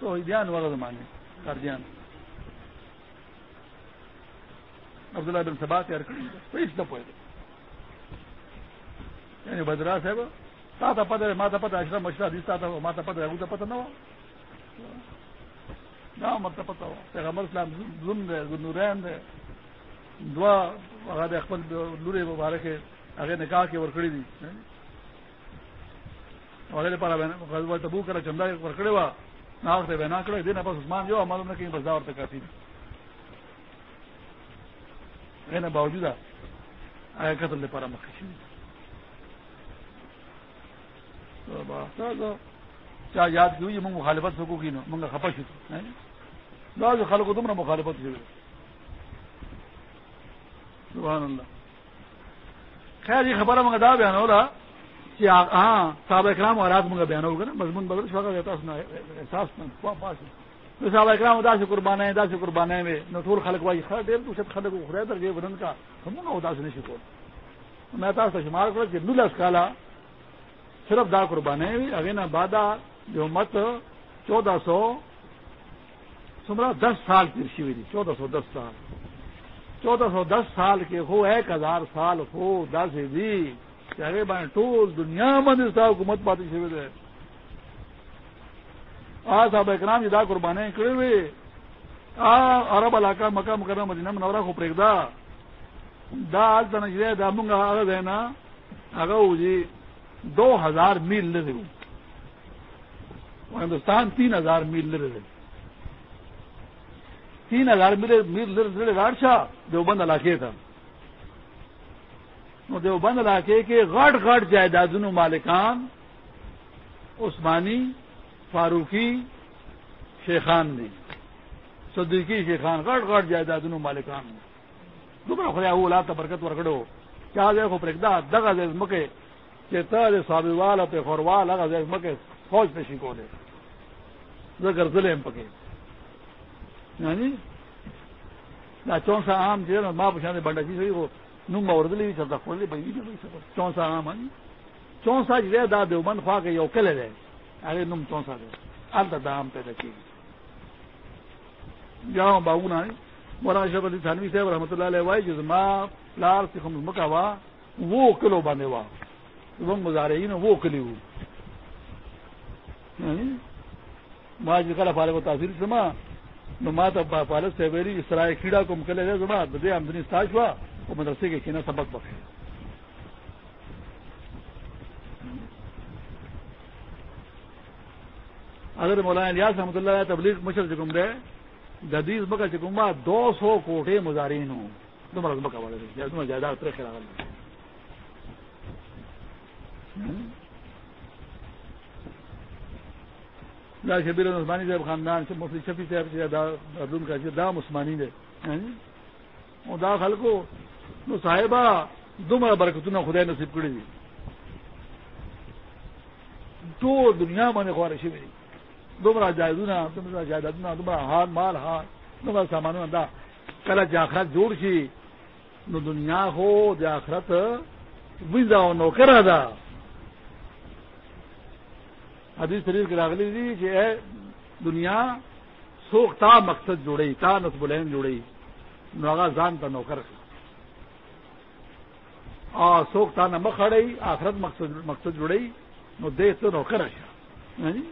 Speaker 3: تو دھیان والا زمانے خرجان عبداللہ بن سبا تیار کری اس دفعہ یعنی بدرا صاحب، تا تھا پتہ ہے ماتا پتہ اشرا مشرا دیتا تھا ماتا پتہ ابو پتہ نہ ہو نہ مت پتہ ہو پیغمبر اسلام ظلم دے نورین دے دعا هغه خپل لوري مبارکه هغه نکاح کې ورکړی دي. هغه لپاره غزوه تبوک کړه چندا ورکړی و نه وخت به نه کړی. دینه پس عثمان یو عمل نه کوي بس دا ورته کافي غنه باوجود هغه قتل لپاره مخکې شي چا یاد کیږي موږ مخالفت سکو وکړو کینو موږ خپه شو. دا خلکو دومره مخالفت شوی سبحان اللہ خیر، یہ خبر مگر دا بیان ہولا کہ ہاں صحابہ اکرام اور رات مگر بیان ہوگا نا، مضمون بدل شوقا دیتا اس نے احساس تو صحابہ اکرام ادا سے قربانے ادا سے قربانے میں نطول خلق وائی خیر، دیر تو شد خلق خرید در گئے، بدن کا ہم نہ ادا سے نہیں شکو میں تاس شمار کرا کہ نل اسکالا صرف دا قربانے بھی، اگے نا بادا جو مت چودہ سو، سمرا دس سال کی رشی ہوئی تھی چودہ سو دس سال۔ چودہ سو دس سال کے ہو، ایک ہزار سال ہو، دس دی چاہے بائیں ٹول، دنیا مند حکومت پاتی شوید ہے آ صاحب اکرام جدا قربانے کڑے ہوئے۔ آ، عرب علاقہ، مکہ مکرم مدینہ منورہ کو پریک دا۔ دا آج تنجرے دا منگا آگا دینا آگا ہو جی دو ہزار میل لے دے۔ ہندوستان تین ہزار میل لے دے۔ تین ہزار میل راڑشا دیوبند علاقے تھا۔ دیوبند علاقے کے غٹ غٹ جائیداد مالکان عثمانی، فاروقی، شیخان نے۔ صدیقی شیخان غٹ غٹ جائیداد مالکان نے۔ دوبارہ خدا اولا برکت ورکڑو کیا دیکھو پرکدا دگا دے مکے کہ تر سابی والا پہ خوروال اگا دے مکے فوج پہ شکو دے زگر ضلع پکے ہاں جی؟ یعنی چونسا آم جو ہے ماں پوچھا بنڈا جی وہ نم اردلی بھی چلتا کھول لے بھائی چونسا آم ہے چونسا جی؟, جی، رہے دا دیو من خواہ کے یو کلے رہے۔ ارے نم چونسا دے۔ التا دا آم پیدا کی۔ جاؤں باؤ نا ہاں جی؟ مولانا شرف علی تھانوی صاحب رحمۃ اللہ علیہ وائی جس ماں لال سے مکا وا، وہ کلو بانے وا۔ وہ گزارے نا وہ کلی ہوں ماں جی؟ کل فارغ و تاثیر سے ماں نو ما ته پالس ته ویلي اسرائیل کیڑا کوم کله ده زما د دې آمدنی ستاش وا او مدرسې کې کینه سبق بخې حضرت مولانا الیاس رحمۃ اللہ علیہ تبلیغ مشر چکم دے جدید مکہ چکم دو سو کوٹے مزارین ہوں تمہارا مکہ والے تمہیں جائیداد اترے خیال دا شبیر عثمانی صاحب خاندان سے مفتی شفیع صاحب سے دادون کا دام عثمانی دے ہاں دا خلکو، نو صاحبہ دومره برکتونه خدای نصیب کړی دي. ټول دنیا باندې خواره شوی دي. دومره جایدونه، دومره جایدادونه، دومره هار، مال، هار، دومره سامانونه، دا کله چې آخرت جوړ شي، نو دنیا خو د آخرت ویزا او نوکره ده. حدیث شریف کې راغلی دي چې دنیا سوک تا مقصد جوړی تا نصب العین جوړی نو هغه ځان ته نوکر او سوک تا نه مخړی آخرت مقصد مقصد جوړی نو دې ته نوکر شه ہاں جی؟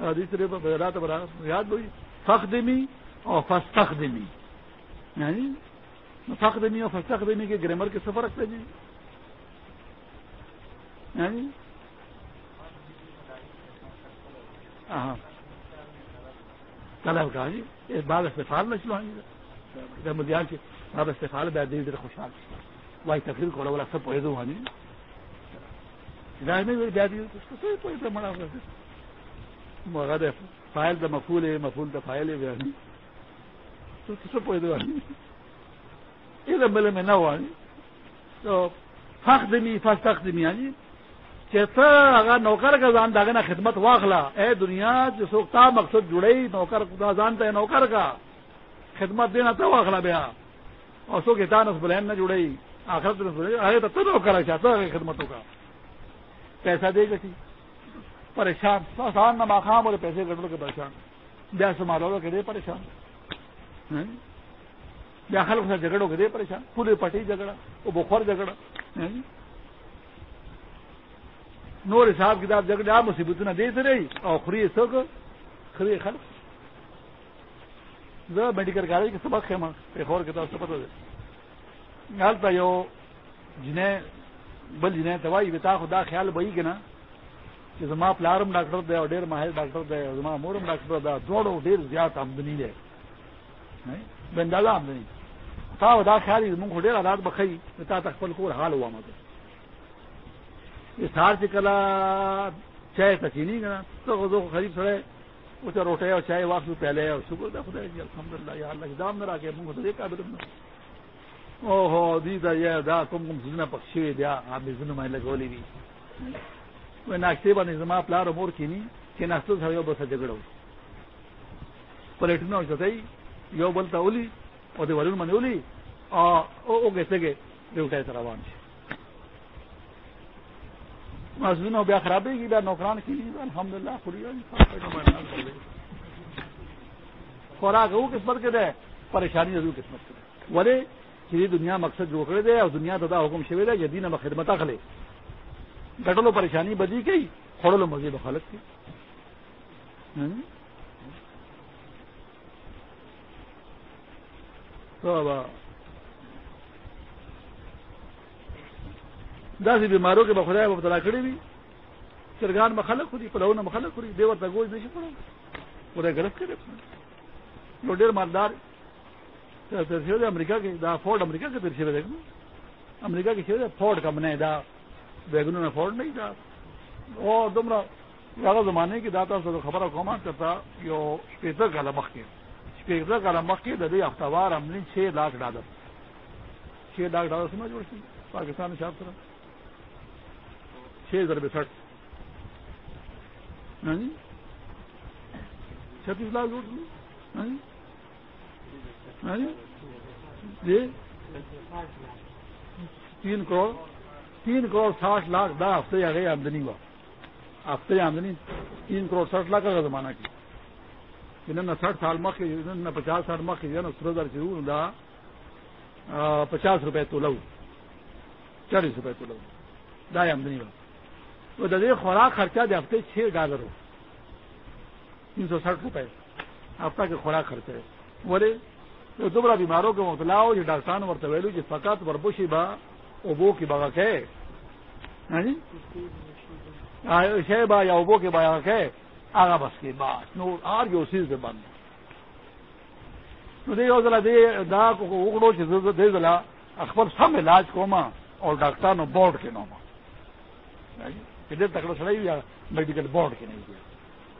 Speaker 3: حدیث شریف په رات برا یاد وي فخدمی او فاستخدمی۔ یعنی فخدمی او فاستخدمی کے گرامر کے سفر رکھتے جی؟, ہاں جی یعنی ہاں طلب کا جی بعد استفال نہ چلو مدیال کی بعد استفال بیا دیر دیر خوشحال وائی تقریر کو والا سب پوہے دو ہانی ہدایت تو مڑا مغد فائل دا مفول ہے مفول دا فائل ہے بیانی تو سب دو یہ ملے میں نہ ہوا تو فخ دمی فخ تخ دمی آنی چې ته هغه نوکر کا ځان داغه خدمت واخلا اے دنیا، چې څوک تا مقصد جوړی نوکر دا ځان ته نوکر کا خدمت دینا ته واخلا بیا. او څوک ته نس بلین نه جوړی آخرت نه هغه ته نوکر شې ته خدمت وکا پیسہ دے گی پریشان آسان نہ ماخام اور پیسے گڑبڑ کے پریشان. بیا سمالو کے دے پریشان. بیا خلق سے جھگڑوں کے دے پریشان. پوری پٹی جھگڑا وہ بخور جھگڑا نور حساب کتاب جگہ آپ مصیبت نہ دے رہی. اور خری سک خری خل میڈیکل کالج کے سبق ہے ایک اور کتاب سے پتہ دے حال تھا یو جنہیں بل جنہیں دوائی بتا خدا خیال بئی کہ نا کہ زما پلارم ڈاکٹر دے اور ڈیر ماہر ڈاکٹر دے اور زما مورم ڈاکٹر دا دوڑو ڈیر زیادہ آمدنی دے بندازہ آمدنی تا دا خیال منگ کو ڈیر آداد بخئی بتا تک پل کو حال ہوا مگر یہ سار چکلا چائے تچینی کرنا تو خریب سڑے اسے روٹے اور چائے واپس پہلے اور شکر دا خدا جی الحمد للہ یا اللہ جی، دام نہ راکے منہ تو کا بدم او ہو دی دا یہ دا، کم کم سجنا پکشی دیا آپ نے میں لگولی بھی وہ ناشتے با نظام پلار امور کی نہیں کہ ناشتہ سڑے بس جگڑو۔ پلیٹنا ہو سکتا یو بولتا اولی اور دے ورن من اولی اور او کیسے گئے ریوٹائے سروان سے مسجد بیا خرابی کی بیا نوکران کی الحمد للہ خوراک وہ قسمت کے دے، پریشانی ضرور قسمت کے دے۔ ورے کہ دنیا مقصد جو کرے دے اور دنیا دادا حکم شوے دے یہ اب خدمت کھلے ڈٹلو پریشانی بدی گئی کھوڑ مزید بخالت کی تو اب دس بیماروں کے بخرا مبتلا کھڑی بھی چرگان مخالق ہوئی پلاؤ نہ مخالق ہوئی دیور تک گوشت نہیں پڑا پورے غلط کرے لو ڈیر مالدار امریکہ کے دا فورڈ امریکہ کے ترسی دیکھ امریکہ کی شیر فورڈ کا بنے دا بیگنوں نے فورڈ نہیں دا. اور تمرا زیادہ زمانے کی داتا سے خبر قوما کرتا یہ اسپیکر کا لمخ کے اسپیکر کا لمخ کے ددی ہفتہ وار ہم نے چھ لاکھ ڈالر چھ لاکھ ڈالر سنا جوڑ پاکستان شاپ طرح چھ ہزار سٹھ چھتیس لاکھ ہاں جی تین کروڑ تین کروڑ ساٹھ لاکھ دس ہفتے آ گئی آمدنی ہوا ہفتے آمدنی تین کروڑ ساٹھ لاکھ کا زمانہ کی جنہیں نہ سٹھ سال مخ نہ پچاس سال مخ نا سروزر شروع دا پچاس روپے تو لو چالیس روپے تو لو دا آمدنی ہوا تو ددے خوراک خرچہ دے ہفتے چھ ڈالر ہو۔ تین سو سٹھ روپئے ہفتہ کے خوراک خرچہ ہے۔ بولے تو دوبارہ بیماروں کے مبتلا ہو، یہ ڈاکٹران اور طویلو جی فقط وربوشی با اوبو کی بغا کہ ہاں جی؟ شہ با یا اوبو کے باغ کہ آگا بس کے بعد نو آر جو چیز سے بند۔ ذرا دے دا اکڑو دے ذرا اخبار سب علاج کوما اور ڈاکٹر نو بورڈ کے نوما۔ ہاں جی؟ ہاں جی؟ دیر تکڑا سڑائی یا میڈیکل بورڈ کے نہیں کیا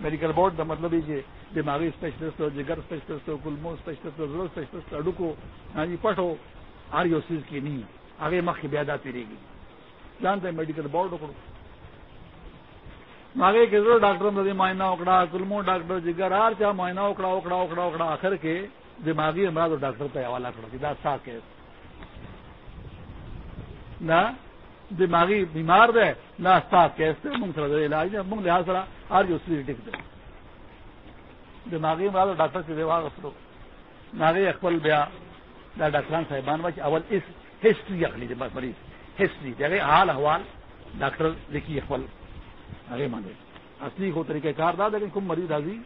Speaker 3: میڈیکل بورڈ کا مطلب یہ کہ دماغی اسپیشلسٹ ہو، جگر اسپیشلسٹ ہو، کلمو اسپیشلسٹ ہو ضرور اسپیشلسٹ اڈو ہاں جی پٹ ہو ہر یو چیز کی نہیں۔ آگے مخ کی بیادا رہے گی۔ جانتے ہیں میڈیکل بورڈ اکڑو آگے کے ضرور ڈاکٹر مدی معائنہ اکڑا، کلمو ڈاکٹر، جگر ہر چاہ معائنہ اکڑا اکڑا اکڑا اکڑا، آخر کے دماغی امراض اور ڈاکٹر پہ حوالہ کرو سیدھا سا کے نہ دماغی بیمار دے نہ سا کیس منگ سر علاج ہے منگ لحاظ سرا ہر جو ٹک دے۔ دماغی امراض ڈاکٹر سے دیوار افرو ناگے اکبل بیا، دا ڈاکٹران صاحبان بچ اول اس ہسٹری اخلی جب مریض ہسٹری جگہ حال احوال ڈاکٹر لکھی اکبل آگے مانے۔ اصلی کو طریقہ کار دا، لیکن کم مریض راضی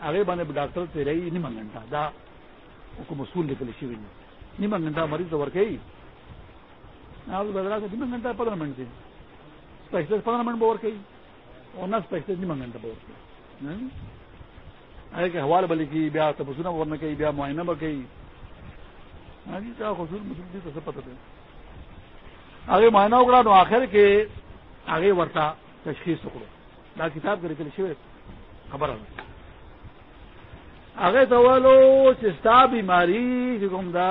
Speaker 3: آگے بانے ڈاکٹر تیرے ہی نہیں منگنٹا دا کو اصول لکھ لکھی نہیں منگنٹا مریض تو ورکے ہی بدلا سے پندرہ منٹ سے۔ اسپیشلسٹ پندرہ منٹ بور کے اور نہ اسپیشلسٹ نہیں منگنٹا بور کے آگے کہ حوال بلی کی، بیا تبسنا ورنہ کئی، بیا معائنہ بکئی ہاں جی کیا خصوص مسلم تھی تو سب پتہ تھے آگے معائنہ اکڑا تو آخر کے آگے ورتا تشخیص ٹکڑو دا کتاب کرے کلی شوی خبر ہے آگے تو لو ستا بیماری حکم دا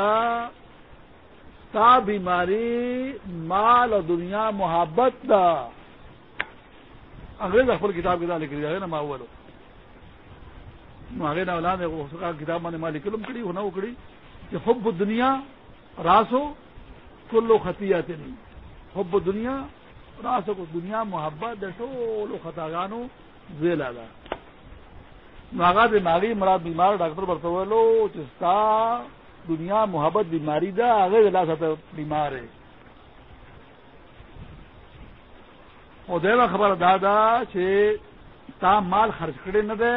Speaker 3: ستا بیماری، مال اور دنیا محبت دا۔ انگریز اخبر کتاب کتاب لکھ لیا ہے نا ماحول آگے نہ اولاد ہے کتاب میں نے ماں لکھ لوں، کڑی ہونا اکڑی کہ حب دنیا راسو کلو خطیات نہیں حب دنیا راسو کو دنیا محبت ٹولو خطا گانو زیل آگا۔ ناگا دماغی مراد بیمار، ڈاکٹر برتولو چستا۔ دنیا محبت بیماری دا آگے دلا سا بیمار ہے۔ اور دیوا خبر دادا چھ تا مال خرچ کرے نہ دے،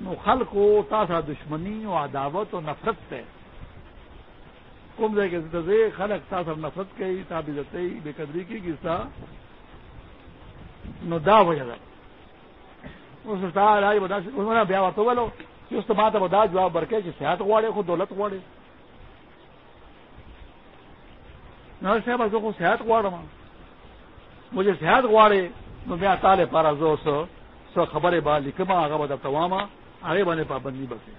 Speaker 3: نو خل کو تا سا دشمنی و عداوت و نفرت ہے کم دے کے خلق تا سا نفرت کی تا بزتے بے قدری کی کس نو دا وجہ دا۔ اس تا راج بدا انہوں نے بیا تو بولو کہ اس ماتا بدا جواب برکے کہ صحت گواڑے خود دولت گواڑے نہ صاحب کو صحت گواڑ ماں مجھے صحت گواڑے نو میں تالے پارا زو سو سو خبریں با لکھما آگا بدا تواما آگے بنے پابندی بسے۔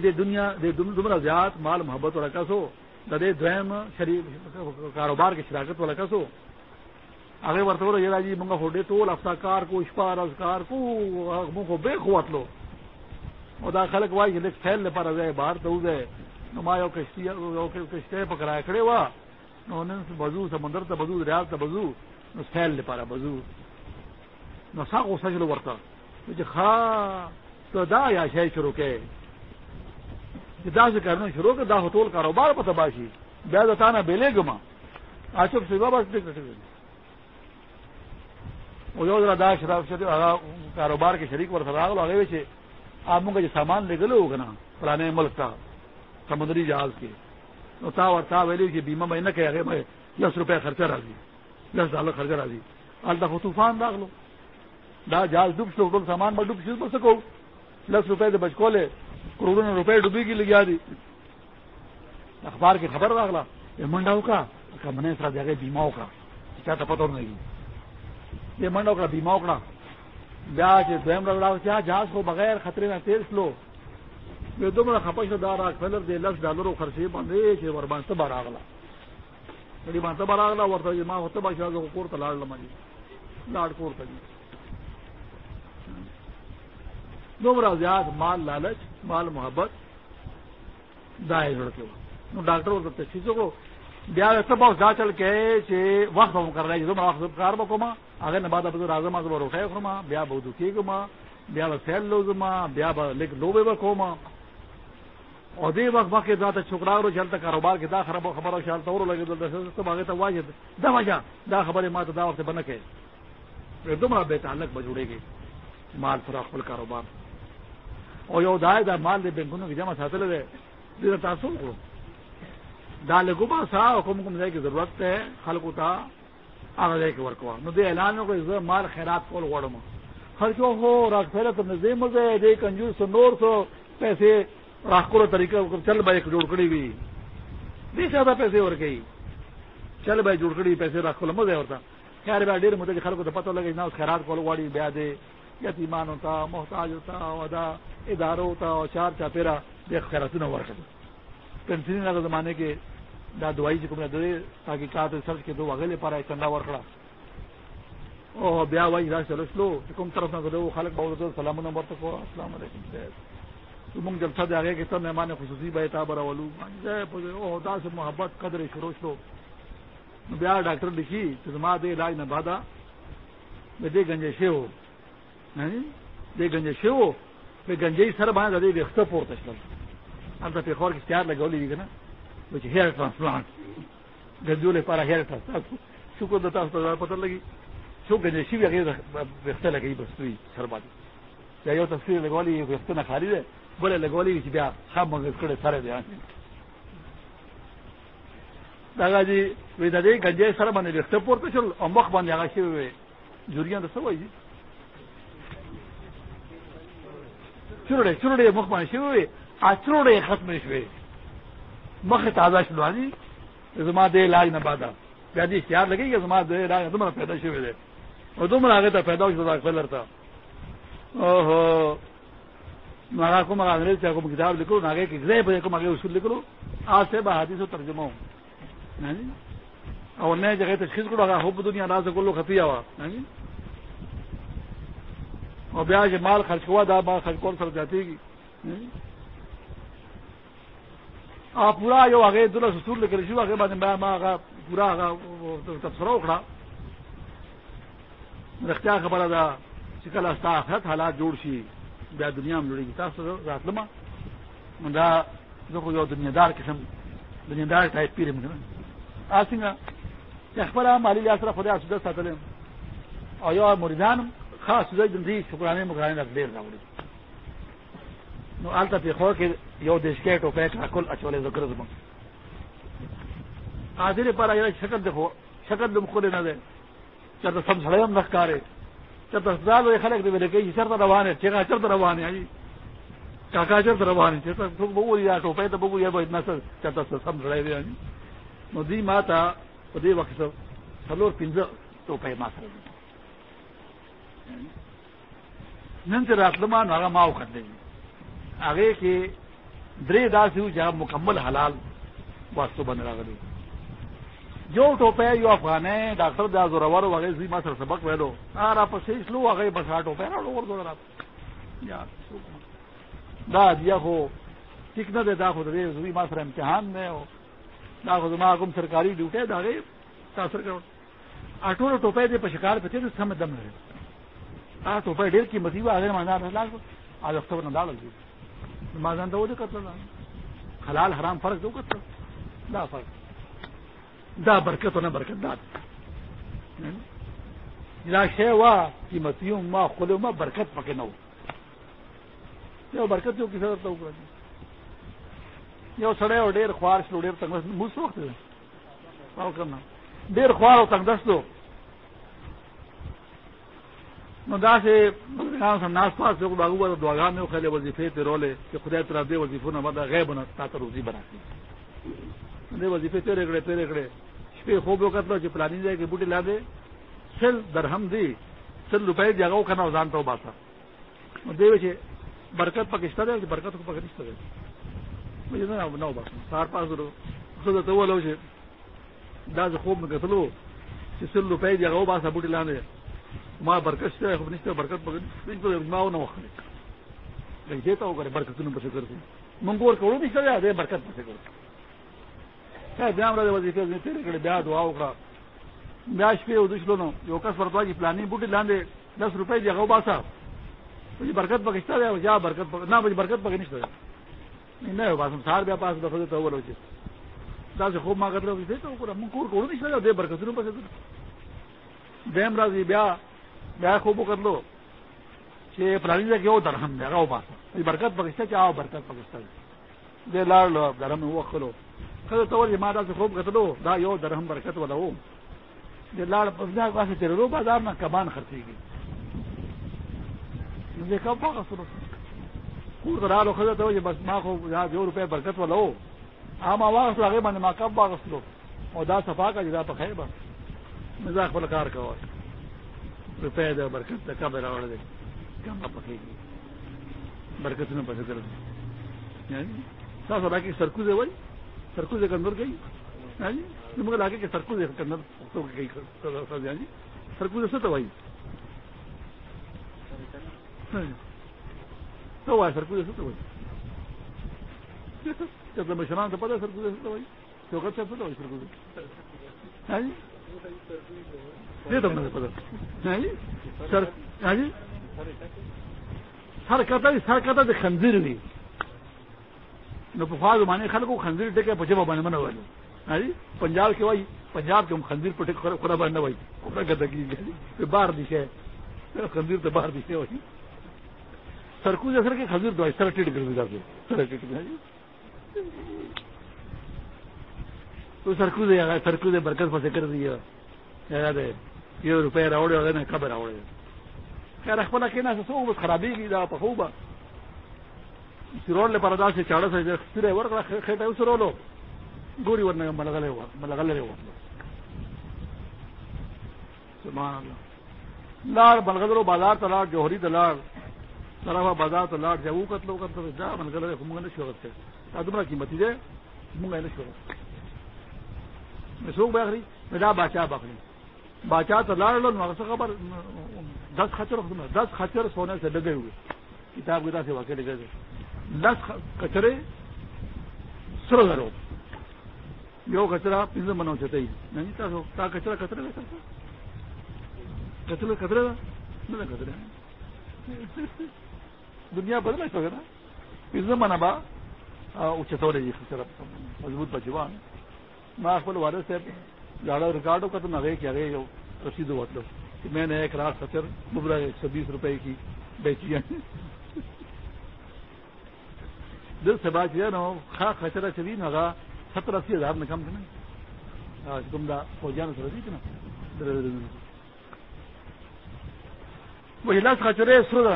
Speaker 3: دے دنیا، دے دمرا زیاد مال، محبت والا کس ہو دے دویم شریف کاروبار کی شراکت والا کس ہو آگے برتو یہ جی منگا ہوڈے تو افتا کار کو، اشپار، ازکار کو منہ کو بے خوات لو۔ اور دا خلق وائی کہ لکھ پھیل لے پا رہا باہر تو دے نما یو کشتے پکڑائے کھڑے ہوا۔ نو بزو سمندر تا بزو ریاض تا بزو، نو پھیل لے پا رہا بزو۔ نو سا کو سجلو ورتا۔ خا، تو دا یا شے شروع کے۔ جی دا سے کرنا شروع کے، دا ہوتول کاروبار پتہ باشی۔ بے دتانا بیلے گما۔ آچک سے بابا وہ دا شراب کاروبار کے شریک ورثہ راغلو آگے ویچے آپ کا جو سامان لے گلو ہوگا نا پرانے ملک کا سمندری جہاز کے۔ تا اور تا ویلی کی بیمہ میں نہ کہ میں دس روپے خرچہ راضی، دس ڈالر خرچہ راضی۔ ال تک طوفان داغ لو۔ دا جہاز ڈوب سو سامان میں ڈوب سی بول سکو دس روپے سے بچ کو لے کروڑوں روپے ڈوبی کی لگیا دی۔ اخبار کی خبر راغلا یہ منڈاؤ کا من سر جگہ بیماؤ کا کیا تو پتہ نہیں۔ یہ منڈو کا بیما اکڑا بیاج دویم رگڑا کیا جہاز کو بغیر خطرے میں تیل سلو یہ دو میرا خپش دار فلر دے لس ڈالر خرچے بندے چھ ور بانتا بار آگلا میری یعنی بانتا بار آگلا ورتا جی ماں ہوتا باشا کور تا لاڑ لما جی لاڑ کور تا جی دو زیاد مال لالچ، مال محبت دائے جڑ کے وہ ڈاکٹر ورتا چیزوں کو بیا سب دا چل کے چې وخت هم کړل چې زما وخت کار وکوم هغه نه بعد به راځم از وروټه خورم بیا به دوی کېږم بیا به سیل لوزم بیا به لیک لوبه وکوم او دې وخت وخت دا ته چوکراو چلته کاروبار کې دا خراب خبره شال تور لګیدل د څه هغه ته واجب دا وجه دا خبره ما ته دا وخت بنه کې دومره به تعلق به مال پر خپل کاروبار۔ او یو دای دا مال دې بینکونو کې جمع ساتل دي دې تاسو وکړو ڈال گبا سا، حکم کم کی ضرورت ہے خلق تھا آگے کے ورکوا۔ نو دے اعلان کو مال خیرات کو وڑما خرچو ہو راک پھیلا تو نزے مزے کنجوس نور سو پیسے راک طریقہ چل بھائی ایک جوڑکڑی بھی۔ دے زیادہ پیسے اور گئی چل بھائی جوڑکڑی، پیسے راک کو مزے ہوتا خیر بھائی، ڈیر مدد خلق کو پتہ لگے نہ اس خیرات کو واڑی بیا دے۔ یتیمان ہوتا، محتاج ہوتا ادا اداروں ہوتا اور چار چا پیرا دیکھ خیرات نہ ورک پینسلین هغه زمانه کې دا دوايي چې کوم د تحقیقات ریسرچ کې دوه غلې پاره چندا ورکړه او بیا وایي دا چلو شلو کوم طرف نه غلو خلک به ورته سلامونه ورته کو السلام علیکم موږ جلسه دی هغه کې ته مهمان خصوصي به تا برولو او دا محبت قدر شروع شلو بیا ډاکټر لیکي چې زما د علاج نه بعدا د دې گنجې شو نه یعنی دې گنجې شو په گنجې سره باندې د دې وخت پورته شل هغه په خور کې اختیار لګولې دي کنه چې هیر ترانسپلانت ګنجولې لپاره هیر ترانسپلانت شکر د تاسو ته پته لګي؟ شو گنجې شي هغه وخت لګي بس دوی سره باندې. یا یو تصویر لګولې وخت نه خالي ده. بل لګولې چې بیا خام مګ کړه سره دی دغه دي وې د دې گنجې سره باندې وخت پورته شل او مخ باندې هغه شي وې جوړیان د څه وایي چورړې چورړې مخ باندې شي وې اچروړې ختم شوې مخ تازه شلوانی زما د علاج نه بعد بیا دې خیال لګي چې زما د علاج دومره پیدا شوې ده او دومره هغه ته پیدا شو دا خپل ورته اوه هغه کوم هغه انګريز چې کوم کتاب لیکلو هغه کې ځای په کوم هغه اصول لیکلو آسه به حدیث ترجمه نه ہاں جی؟ او نه جگہ تشخیص کرو، اگر حب دنیا ناز کلو خفیہ ہوا۔ ہاں جی؟ اور بیاج مال خرچ ہوا، دا مال خرچ کون سر جاتی گی جی؟ ہاں آپ پورا جو آگے دلہ سسور لے کر شو آگے بعد میں آگا پورا آگا تبصرہ اکھڑا رختیا خبر دا شکل استا آخرت حالات جوڑ شی۔ بیا دنیا میں جوڑی گی تاسو رات لما دا جو دنیا دار قسم دنیا دار ٹائپ پیرے مجھے آسنگا خپل مالی لیا سره خدای سوده ساتل او یو مریدان خاص دوی سوده دندې شکرانه مګرانه د ډیر راوړي نو آلته په خو کې یو دیشکې ټوپه کا کل اچولې ذکر زما حاضر پر یو شکل دغه شکل د مخول نه ده چرته سم سړیم نه ښکارې چرته ځالو خلک دې ولګي چرته روانه چې هغه چرته روانه دي یعنی کاکا چرته روانه چې ته څوک بوو یا ټوپه ته بوو یا به نه چرته سم سړی دی نو دی ماته په دې وخت څلور پنځه ټوپې ما سره نن چې راتلم نو هغه ما وکړلې هغه کې درې داسې وو چې مکمل حلال واسطو باندې راغلي جو ټوپې یو افغانې ډاکټر دا زورور وغه زی ما سره سبق ویلو. را پسې شلو هغه بس ټوپې راوړو ورته را یا دا بیا خو ټیک نه ده دا خو دې زوی ما سره امتحان نه دا خو زما کوم سرکاري ډیوټي دا غي تاثر کړو اټولو ټوپې دې په شکار پته ته سم دم لري. ا ټوپې ډېر کی مزي واغې ما نه لاګ ا وخت نه دال دي ما ځان ته وځه کتل حلال حرام فرق دو کتل دا فرق دا برکت نه برکت، دا. دا شی وا قیمتیوم ما خلو ما برکت پکې نو یو برکت یو کیسه ته وکړه. یو سړی او ډیر خوار شو ډیر تنگ موس وخت دی. او کنه ډیر خوار او تنگ دستو نو دا چې موږ سم ناس پاس یو باغو د دعاګانو خلې وظیفې ته رولې چې خدای تر دې وظیفونه بعد غیب نه، تا ته روزي براکړي دې وظیفې ته رګړې ته رګړې شپې خوب وکړو چې جی پلانې ځای کې بوټي لاندې سل درهم دی، سل روپۍ جګو کنه ځان ته وباسه نو دې چې برکت پکشته ده جی برکت کو پکشته ده نو بس سار پاس ورو خو ته ولو چې جی۔ دا خوب مې کتلو چې سل روپۍ دی هغه باسه بوټي لاندې ما برکت شته خو نشته برکت پکې ما نه وخت لکه دې ته وګوره برکتونه په شکر دي مونږ ور کوو نشته دا برکت په شکر بیا موږ د وظیفې نه تیر کړي بیا دعا وکړه بیا شپې او نو، یو کس ورته چې بوټي لاندې 10 روپۍ دی هغه برکت پکې شته یا برکت پکې نه برکت پکې نشته نه باسم، سار بیا پاس دغه ته ورو چې دا چې خوب ما غتره وي ته وګوره مونږ کور کوو نشته د برکتونو په دیم راځي بیا بیا خوب وکړلو چې پرانی ځای کې یو درهم دی هغه باسه برکت پکې چې برکت پکې شته دې لاړ لو درهم وکړلو کله ته ولې ما دا خوب غتلو دا یو درهم برکت ولا وو دې لاړ په ځای واسه تیرلو بازار نه کبان خرڅيږي نو دې کب واغ سره کور درالو خزه ته بس ما خو یو روپے برکت ولا وو اما واغ سره هغه باندې ما کب واغ سره او دا صفا کا جدا په خیبه مزاح خپل کار کوي روپے د برکت د کب راوړل دي کم په کې برکتونه په ذکر یعنی تاسو راکې سرکوزه وای سرکو سے کندر گئی۔ ہاں جی؟ مگر آگے کہ سرکو سے کندر گئی۔ ہاں جی؟ سرکو سے تو بھائی ہاں جی؟ تو بھائی سرکو سے تو بھائی جب میں شنان تو پتا سرکو سے تو بھائی چوکت سے تو بھائی سرکو سے جی؟ یہ تو مجھے پتا جی؟ سر جی؟ سر کہتا سر کہتا خنزیر بھی نو پفا خلق کو خنزیر ٹکے پچے بابا نے والے ہاں جی پنجاب کے بھائی پنجاب کے خنزیر پٹے خدا بننا بھائی خدا کہتا کی باہر دکھے خنزیر تو باہر دکھے بھائی سرکو جیسا کہ خنزیر تو سر ٹیٹ کر جاتے تو سرکو دے سرکو دے برکت پھنسے کر دیا یہ روپے راوڑے ہوتے ہیں کب راوڑے کیا رکھ پڑا کہنا سو بس خرابی کی جا پخوبا سروڑ لے پردا سے چاڑا سے سرے ورک کھیٹا سرو لو گوری ورنے ملگلے ہوا ملگلے ہوا سبحان اللہ لاڑ ملگلو بازار تلاڑ جوہری تلاڑ سراوا بازار تلاڑ جب وہ قتل کرتا جا ملگلے منگا نے شورت سے تمہارا قیمتی جائے منگا نے شورت میں سوکھ بخری میرا بادشاہ بکری بادشاہ تلاڑ لو خبر دس خچر دس خچر سونے سے ڈگے ہوئے کتاب گتا سے واقع لگے تھے دس کچرے سر کرو یو کچرا پنز بناؤ چاہتے ہی۔ نہیں تا کچرا کچرے کا کچرے کچرے کچرے دنیا بدلا سکے نا پنز بنا با اچھا رہی کچرا مضبوط بچوا میں آپ کو صاحب زیادہ ریکارڈ کا تو نہ گئے کیا گئے رسید مطلب کہ میں نے ایک رات سچر مبرا ایک سو بیس روپئے کی بیچی ہے۔ دل سے بات یہ نا خا خچرا چلی نہ ستر اسی ہزار میں کم تھا نا گمدا فوجیاں سر دی نا وہی لس خچرے سر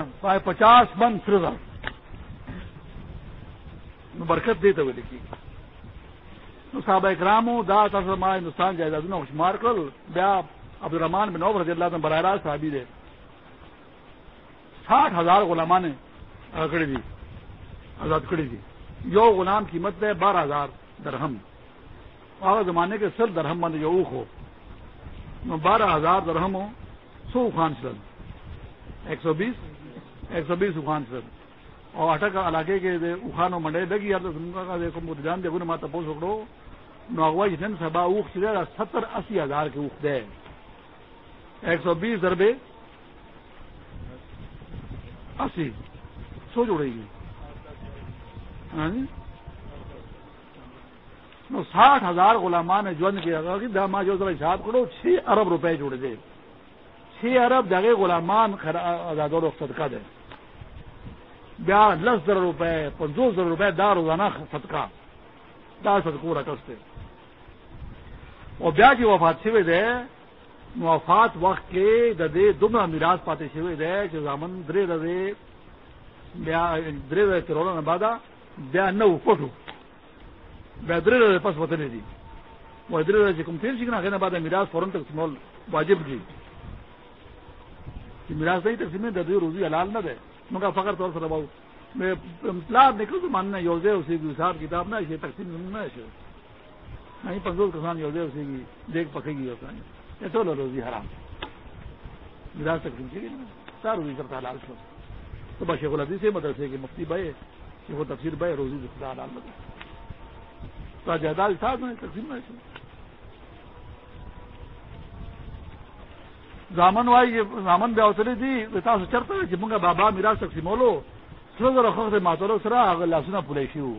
Speaker 3: پچاس من سر برکت دیتے ہوئے لکھی۔ صاحب اکرام ہوں دا تصر ہندوستان جائیداد مار کر بیا عبد الرحمان بن رضی اللہ عنہ براہ راست صحابی دے۔ ساٹھ ہزار غلامان نے کڑی دی۔ آزاد کڑی دی۔ یو غلام قیمت ہے بارہ ہزار درہم۔ اور زمانے کے سر درہم بند یو ہو بارہ ہزار درہم ہو، سو خان سر ایک سو بیس، ایک سو بیس اخان سر اور اٹک علاقے کے اخان و منڈے لگی دیکھو جان دے گا ماتا پوس پکڑو نو جن سبا اوخ چلے ستر اسی ہزار کے اوکھ دے۔ ایک سو بیس دربے اسی۔ سو جڑے گی۔ ہاں جی؟ ساٹھ ہزار غلامان نے جوان کیا داما جو ذرا حساب کرو، چھ ارب روپے جڑے دے۔ چھ ارب جگہ غلامان آزاد و صدقہ دے۔ بیا دس در روپے، پنچوس در روپے، دا روزانہ صدقہ۔ دا صدقوں رکھتے اور بیا کی وفات سوے دے، وفات وقت کے ددے دمرا میراث پاتے شوے دے جو زامن درے ددے درے دے کروڑا نبادا بیا نو پٹو بیا درے ددے پس وطنے دی وہ درے دے کم تیر شي شکنا کہ نبادا میراث فورن تک سمول واجب دی. کہ میراث نہیں تقسیم ددے روزی حلال نہ دے مگر فخر طور سے رباؤ میں پلاٹ نکل تو ماننا یوزے اسی کی حساب کتاب نہ اسے تقسیم نہ ایسے نہیں پنجول کسان یوزے اسی کی دیکھ پکے گی ہوتا ہے تو لو روزی حرام. ملا سکتی ٹھیک ہے سا روزی کرتا حلال شو. تو بس شیخ الحدیث مدرسے کے مفتی بھائی شیخ تفصیل بھائی روزی خدا حلال بتا تو جائیداد صاحب میں تقسیم میں زامن وائی یہ زامن بیا اتری تھی بتا سے چرتا ہے جب منگا بابا میرا تقسیم ہو سر رکھو سے ماتو سرا اگر لاسنا پلیشی ہو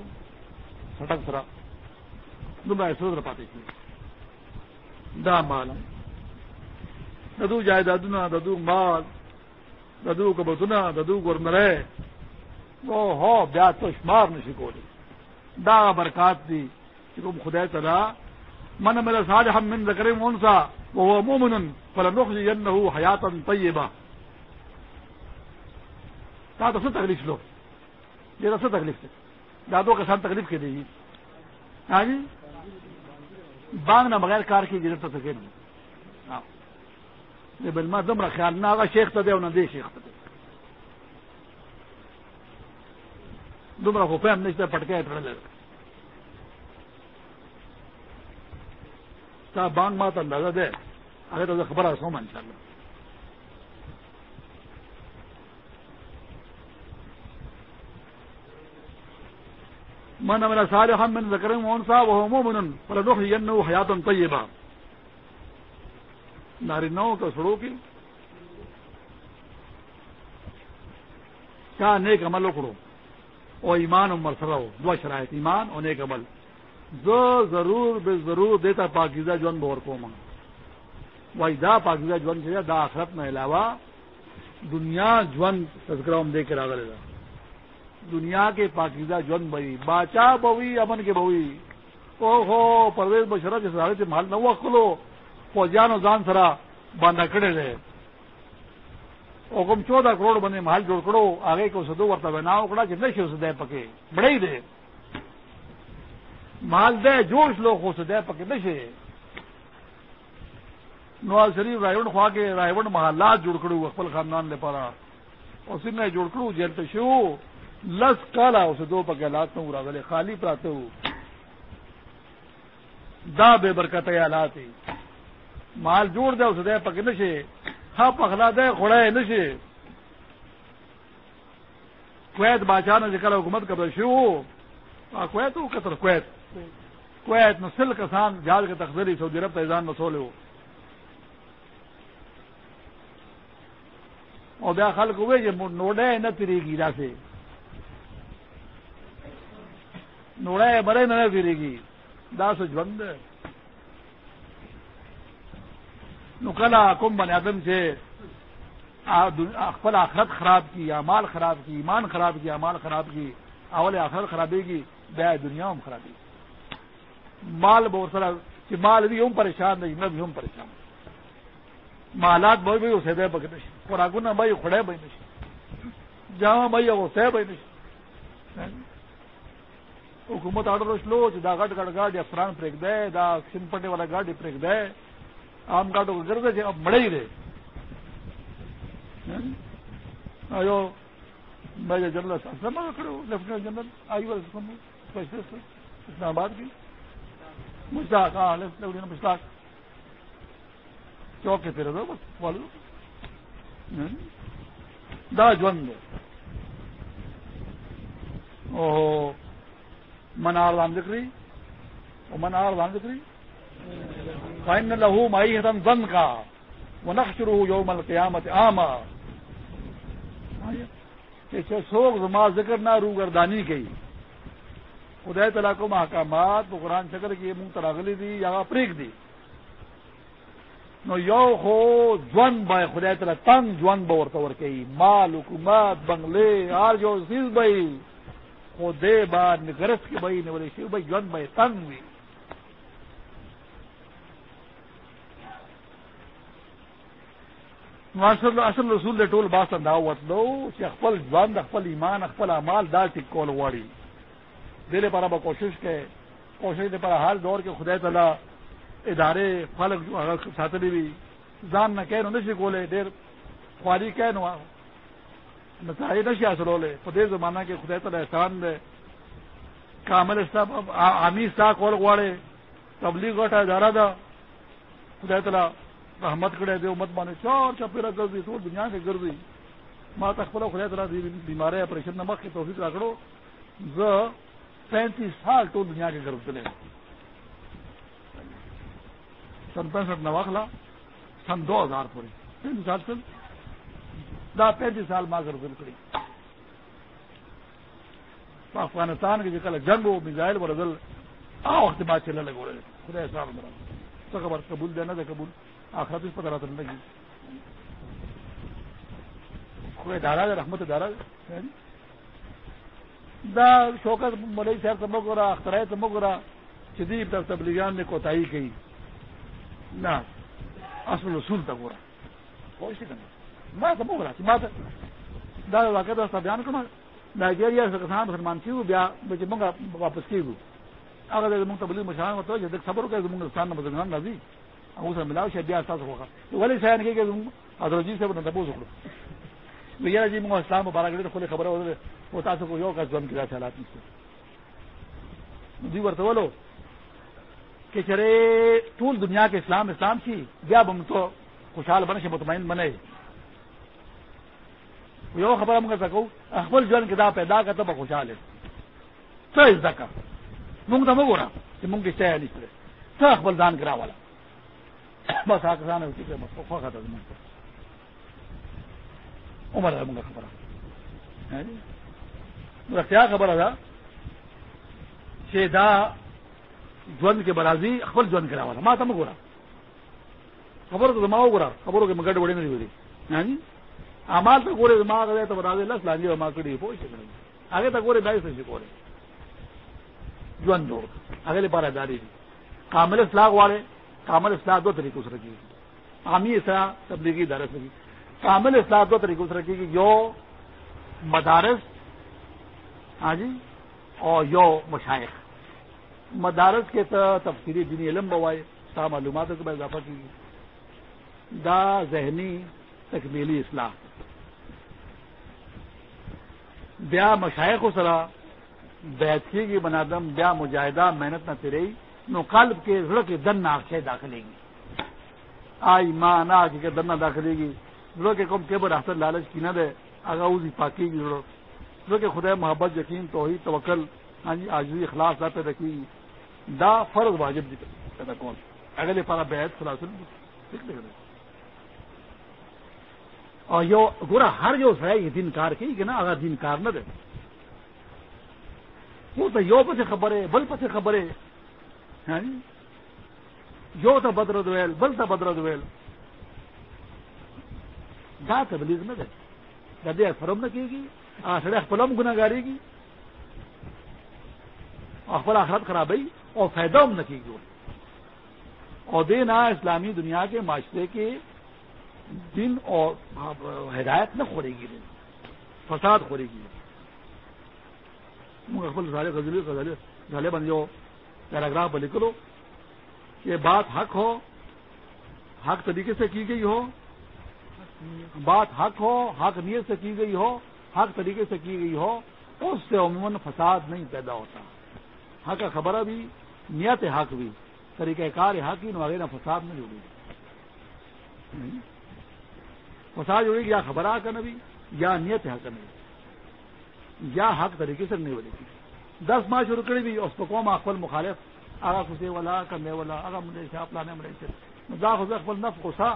Speaker 3: سٹک سرا دمبا سر پاتے تھی دا مال۔ ددو جائیدادنا ددو مال ددو کبتنا ددو گرمرے وہ ہو، بیا تو شمار نشی کو دا برکات دی کہ تم خدا تلا من میرا ساج ہم من ذکر مونسا وہ مومن فل نخ جن حیاتن طیبہ تا تو سب تکلیف لو یہ تو سب تکلیف سے دادوں کے ساتھ تکلیف کے دیجیے ہاں جی؟ بانگ نہ بغیر کار کی ضرورت تو سکے نہیں ہاں بل ما دمره خیال نه، هغه شیخ ته دی او نه دی شیخ ته دی۔ دومره خو پام نشته پټکې تړل تا بانگ مات اندازہ دے اگر تو خبر آ سو ان شاء اللہ۔ من میرا سارے ہم میں ذکر مون صاحب وہ مومن پر رخ ین حیات طیبہ ناری نو تو سڑو کی۔ کیا نیک عمل اکڑو۔ او ایمان عمر سرو دو شرائط، ایمان اور نیک عمل۔ جو ضرور بے ضرور دیتا پاکیزہ جون بور کو ماں وہی دا پاکیزہ جون کے دا آخرت میں علاوہ دنیا جون تذکرہ دے کے راغلے گا دنیا کے پاکیزہ جون بئی باچا بوی امن کے بوی او ہو پرویز بشرا کے سارے سے محل نو کھلو۔ فوجیان و جان سرا باندھا کھڑے رہے۔ او کم چودہ کروڑ بنے محل جوڑ کرو آگے کو سدو ورتا بنا اکڑا کہ نشے اسے دے پکے بڑے ہی دے محل دے جوش لوگ اسے دے پکے نشے نواز شریف رائے خواہ کے رائے محلات جوڑ کرو اکبل خاندان لے پارا اور سن جوڑ کرو جیل پہ شو. لس کالا اسے دو پکے حالات میں ارا گلے خالی پراتے ہو دا بے برکت حالات مال جوڑ دے اسے دے پکے نشے ہاں پخلا دے کھڑے نشے کویت بادشاہ نے ذکر حکومت کر شو کویت ہو قطر کویت۔ کویت نسل کسان جہاز کے تخذری سعودی عرب تیزان مسولے ہو اور بیا خلق ہوئے جو نوڑے نہ تیری گیرا سے۔ نوڑے برے نہ تیری گی۔ داس بند نکلا کم بن آدم سے اقبال آخرت خراب کی امال خراب کی ایمان خراب کی امال خراب کی اول آخرت خرابی کی بیا دنیا میں خرابی مال بہت سارا کہ مال بھی ہوں پریشان نہیں میں بھی ہوں پریشان مالات بھائی بھائی اسے دے بگنش خوراکنا بھائی کھڑے بھائی نش جہاں بھائی وہ سہ بھائی نش حکومت آڈر لو دا گٹ گٹ گاڑی افران پھینک دے دا سن پٹے والا گاڑی پھینک دے آم گاٹو کو گرد اب بڑے ہی رہے۔ ہاں؟ آئیو، میں جنرل اسلم کھڑے ہو lieutenant general, I will Aslam Islamabad کی۔ مشتاق ہاں لیفٹنٹ مشتاق۔ چوک کے تیرے دو بس والو ہاں؟ دا جوند او منار رام ذکری منار رام ذکری فائن لہو مائی حتم زن کا وہ نقش رو یوم القیامت آما سوک زما ذکر نہ رو گردانی کی۔ خدای تلا کو محکامات وہ قرآن شکر کی منہ تراغلی دی یا پریک دی۔ نو یو خو ځوان بای خدای تعالی تنگ ځوان به ورته ورکوي مال، حکومت بنگلې هر جو چیز به خو دې بعد نګرس کې به نه ولې شي به ځوان به تنگ وي اصل رسول د ټول باس دا وتلو چې خپل ځوان د خپل ایمان، خپل اعمال دا ټیک کول وړي دې لپاره به کوشش کوي کوشش لپاره هر دور کې خدای تعالی ادارے خلق ساتلی بھی ځان نه کینو، نشي کولای. ډېر خواري کینو. نتایج نشي حاصلولې په دې زمانہ کې خدای تعالی احسان دی. کامل صاحب عامی ستا کول غواړي. تبلیغ غټه اداره ده. خدای تعالی رحمت کړی دی امت باندې چار چاپیره ګرځي ټول دنیا کې ګرځي ما ته خپل خدای تعالی دې بیماری اپریشن نه مخکې توفیق راکړو زه پینتیس سال ټول دنیا کې ګرځېدلی سن پینسٹھ نواخلا سن دو ہزار پوری۔ پینتیس سال سن۔ دا پینتیس سال ماں کر کری افغانستان کے جکل جنگ ہو میزائل و رزل آ وقت بات چلنے لگے رہے۔ خدا احسان مرا تو خبر قبول دینا دے قبول۔ آخرت اس پتہ رہا لگی خدا دارا دے رحمت دارا جی۔ دا شوکت ملئی صاحب تمک ہو رہا، اختراع تمک ہو رہا شدید تبلیغان نے کوتاہی کی۔ نہ، اصل رسول تک ہو رہا۔ میں تو بول رہا دا واقع دوست بیان کرنا نائجیریا سے کسان مسلمان کی بیا بچے منگا واپس کی گو اگر منگ تبلیغ مشان ہوتا ہے جب خبر ہو گیا منگستان میں مسلمان نازی۔ اس میں ملاؤ شاید بیا ساس ہوگا تو ولی شاید کہ حضرت جی سے وہ نتبو سکڑو بھیا جی منگا اسلام بارہ گھڑے کھلے خبر ہو وہ تاسو کو یو کا زم کی حالات سے جی ورته ولو کہ چرے ټول دنیا کے اسلام اسلام سی بیا بم تو خوشحال بنے سے مطمئن بنے یو خبر ہم کر سکو اخبل جن کتاب پیدا کرتا بہ خوشحال ہے تو اس کا مونگ تو مگو کہ مونگ کی شہ نہیں تو اخبل دان کرا والا بس آ کسان ہے بس خواہ تھا عمر ہے منگا خبر میرا کیا خبر تھا دا جون کے برازی اخبر جون کرا والا. ماں تم گورا خبر تو ماں گورا خبروں کے مگڑ بڑی نہیں ہوئی ہاں جی امال تو گورے ماں گئے تو برازی لس لانجی ماں کڑی پوچھ سکتے آگے تک گورے بائی سے سکھو رہے جون جوڑ اگلے پارا داری تھی کامل اصلاح والے کامل اصلاح دو طریقوں سے رکھی عامی اصلاح، تبلیغی دارت رکھی کامل اصلاح دو طریقوں سے رکھی یو مدارس ہاں جی اور یو مشائق۔ مدارس کے تفصیلی دینی علم بوائے، تا معلومات کو اضافہ کی دا ذہنی تکمیلی اصلاح۔ بیا مشائق و سرا بیتھی کی بنادم، بیا مجاہدہ، محنت نہ تیرئی نو قلب کے رڑ کے دن نہ داخلے گی۔ آئی ماں نہ کے دن داخلے گی۔ رڑ کے کم کے بر حسن لالچ کی نہ دے اگاؤزی پاکی کی رڑو۔ رڑ کے خدا محبت، یقین، توحید، توکل ہاں جی آج اخلاص لاتے رکھی گی دا فرض واجب جی پیدا کون۔ اگلے پارا بیت سلاسل اور یو گورا ہر جو ہے یہ دن کار کی کہ نا اگر دن کار نہ دے۔ وہ تو یو پہ خبر ہے بل پہ خبر ہے ہاں جی یو تو بدر دویل بل تو بدر دویل دا تبلیغ نہ دے ددے فرم نہ کی گی سڑے فلم گناگاری کی اخبر آخرت خرابی اور فائدہ ہم نہ کی گئی اور دینا اسلامی دنیا کے معاشرے کے دن اور ہدایت نہ کھوڑے گی دن فساد کھوڑے گی گلے بن جو پیراگراف لکھ لو کہ بات حق ہو، حق طریقے سے کی گئی ہو، بات حق ہو، حق نیت سے کی گئی ہو، حق طریقے سے کی گئی ہو، اس سے عموماً فساد نہیں پیدا ہوتا۔ حق خبر بھی، نیت حق بھی، طریقہ کار حق ہی نہ فساد نہیں جڑے فساد جڑے گی یا خبر آ کر نبی، یا نیت حق نہیں یا حق طریقے سے نہیں بولے گی دس ماہ شروع کری بھی اس کو قوم اقبل مخالف آگا خوشی والا کرنے والا آگا مجھے چھاپ لانے ملے سے۔ دا خود اقبل نف کو سا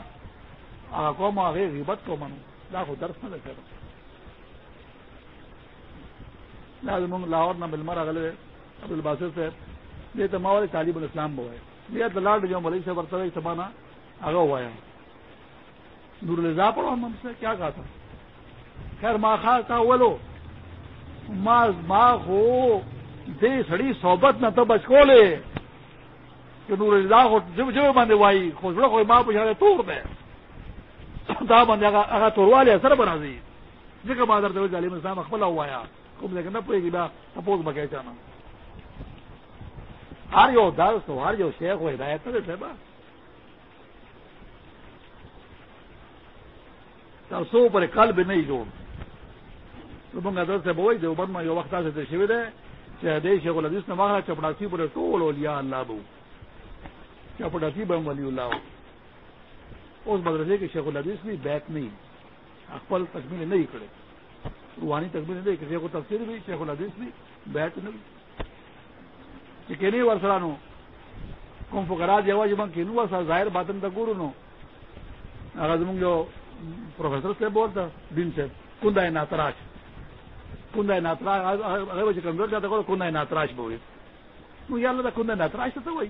Speaker 3: آگا قوم آگے غیبت کو منو۔ دا خود درس نہ لگے لاہور نہ ملمر اگلے عبد الباسر سے۔ یہ تو ماحول تعلیم الاسلام بو ہے یہ دلاڈ جو ملک سے برتر سمانا آگا ہوا ہے نور الزا پڑھو ہم سے، کیا کہا تھا؟ خیر ماں خا تھا وہ لو ماں ہو، دے سڑی صحبت نہ تو بچکو لے کہ نور الزا کو جب جب بندے وائی خوشبڑا کوئی ماں پوچھا رہے توڑ دے دا بندے اگر توڑوا لے اثر بنا دی۔ جی کا مادر دے عالم اسلام اخبلا ہوا ہے کم دیکھنا پڑے گی با اپوز بکے چانا۔ ہر یو درس ہو ہر یو شیخ ہو ہدایت نہ دیتے با۔ سو پر کل بھی نہیں جوڑ۔ تو منگا درس سے بوئی جو بن یو وخت وقت سے شیور ہے چاہے دے شیخ الحدیث نے مانگا چپڑاسی پر ٹول ہو لیا اللہ بو چپڑاسی بم ولی اللہ اس مدرسے کے شیخ الحدیث بھی بیک نہیں اکبل تکمیل نہیں کرے روحانی تکمیل نہیں کہ شیخ تفصیل بھی شیخ الحدیث بھی بیک نہیں کنی ورسرا نو کوم فقرا دی جوا جب کینو ورسا ظاہر باطن تک گورو نو اگر زمون جو پروفیسر سے بولتا دن سے کندا ناتراش کندا ناتراش اگر وجه کنزور جاتا کو کندا ناتراش بوئی نو یا اللہ کندا ناتراش ته وای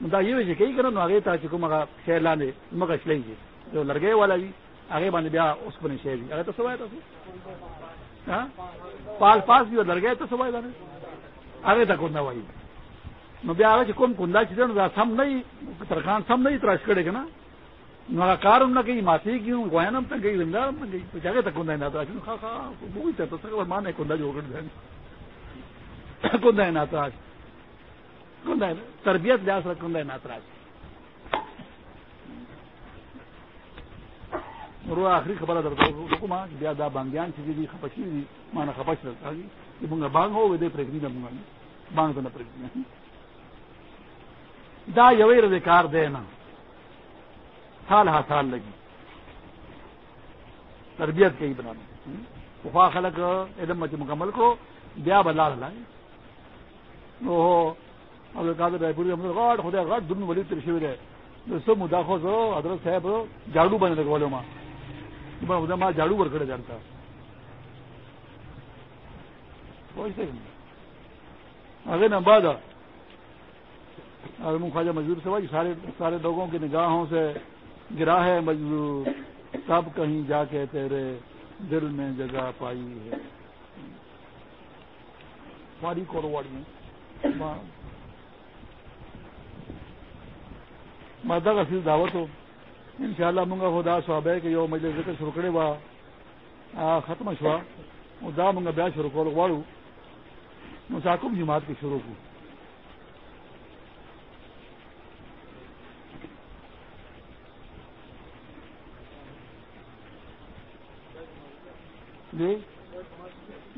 Speaker 3: دا یو چې کوي کنه نو هغه ته چې کومه شی لاندې مګه شلېږي یو لرګي والا وي هغه باندې بیا اوس په نشي دي هغه ته سوای تاسو ها پال پاس یو لرګي ته سوای باندې هغه ته کنده وایي نو بیا هغه چې کوم کنده چې دا سم نه ترخان سم نه تراش کړي کنه نو هغه کارم نه کوي ماتي کیو غوینم ته کوي زنده هم کوي په هغه ته کنده نه تراش نو ښه ښه وګورئ ته څنګه مانه کنده جوړ کړی کنده نه تراش کنده تربیت لحاظ سره کنده نه تراش آخری خبره درته کومه بیا دا باندېان چې دي خپشي دي ما نه خپش راځي چې موږ بانګ هو دې پرېږدي نه موږ بانګ ته نه پرېږدي دا یوی رضی کار دینا سال ہا سال لگی۔ تربیت کے ہی بنانا خواہ خلق علم مچ مکمل کرو بیا بلا لائے۔ غاٹ خدا غاٹ دن ولی ترشی رہے۔ مداخو سو حضرت صاحب جاڑو بنے لگے والے ماں ماں جاڑو پر کھڑے جانتا۔ آگے نا بعد۔ خواجہ مزدور سے بھائی سارے سارے لوگوں کی نگاہوں سے گرا ہے مزدور تب کہیں جا کے تیرے دل میں جگہ پائی ہے۔ ساری کوروڑی مردہ کا سیز دعوت ہو ان شاء اللہ منگا خدا سواب ہے کہ یہ مجھے ذکر شروع کرے وا۔ ختم شوا۔ دا منگا بیا شروع کرو واڑو مساکم جماعت کی شروع کو۔ جی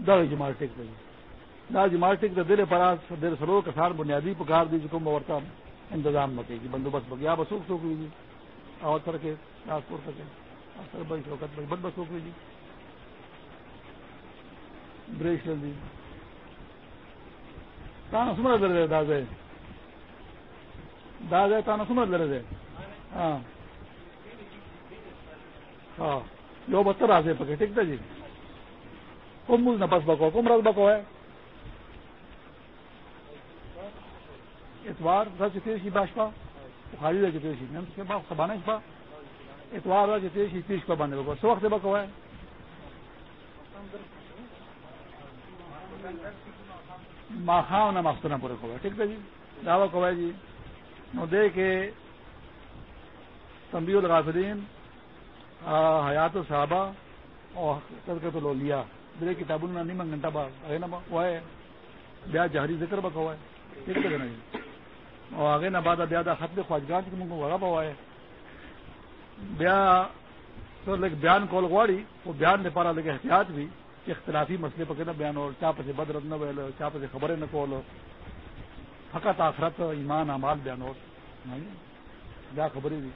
Speaker 3: دا جماعت ٹک رہی دا جماعت ٹک دل پراس دل سرو کسان بنیادی پکار دی جی، جکم ورتا انتظام مکے گی بندوبست بگیا بسوک سوک لیجیے۔ اور سر کے ٹرانسپورٹ سکے سر بھائی شوکت بھائی بند بسوک لیجیے۔ بریش لے لیجیے۔ تانا سمر لڑ رہے داز داز تانا سمر لڑ رہے ہاں۔ ہاں۔ جو بہتر آ پکے، ٹھیک تھا جی؟ کم مل نہ بس بکو کم رس بکو ہے اتوار رس تیشی باشپا خالی رہ تیشی سبانا شپا اتوار رس تیشی تیش پا باندھے بکو سو وقت بکو ہے ماخا نہ ماستہ پورے کو ٹھیک ہے جی دعوی کو جی نو دے کے تمبی الغافرین حیات صحابہ اور تذکرت لیا میرے کتاب نے نہیں منگنٹا با آگے نا وہ ہے بیا جہری ذکر بکا ہوا ہے ٹھیک ہے نا جی اور آگے نہ بعد بیا دا خط خواجگان کی منگو وغا ہوا ہے بیا تو لیک بیان کول گواڑی وہ بیان نے پارا لگے احتیاط بھی کہ اختلافی مسئلے پکے نہ بیان اور چاپ سے بدرت نہ ویل، چاپ سے خبریں نہ کول۔ فقط آخرت، ایمان امال بیان اور۔ بیا خبریں بھی۔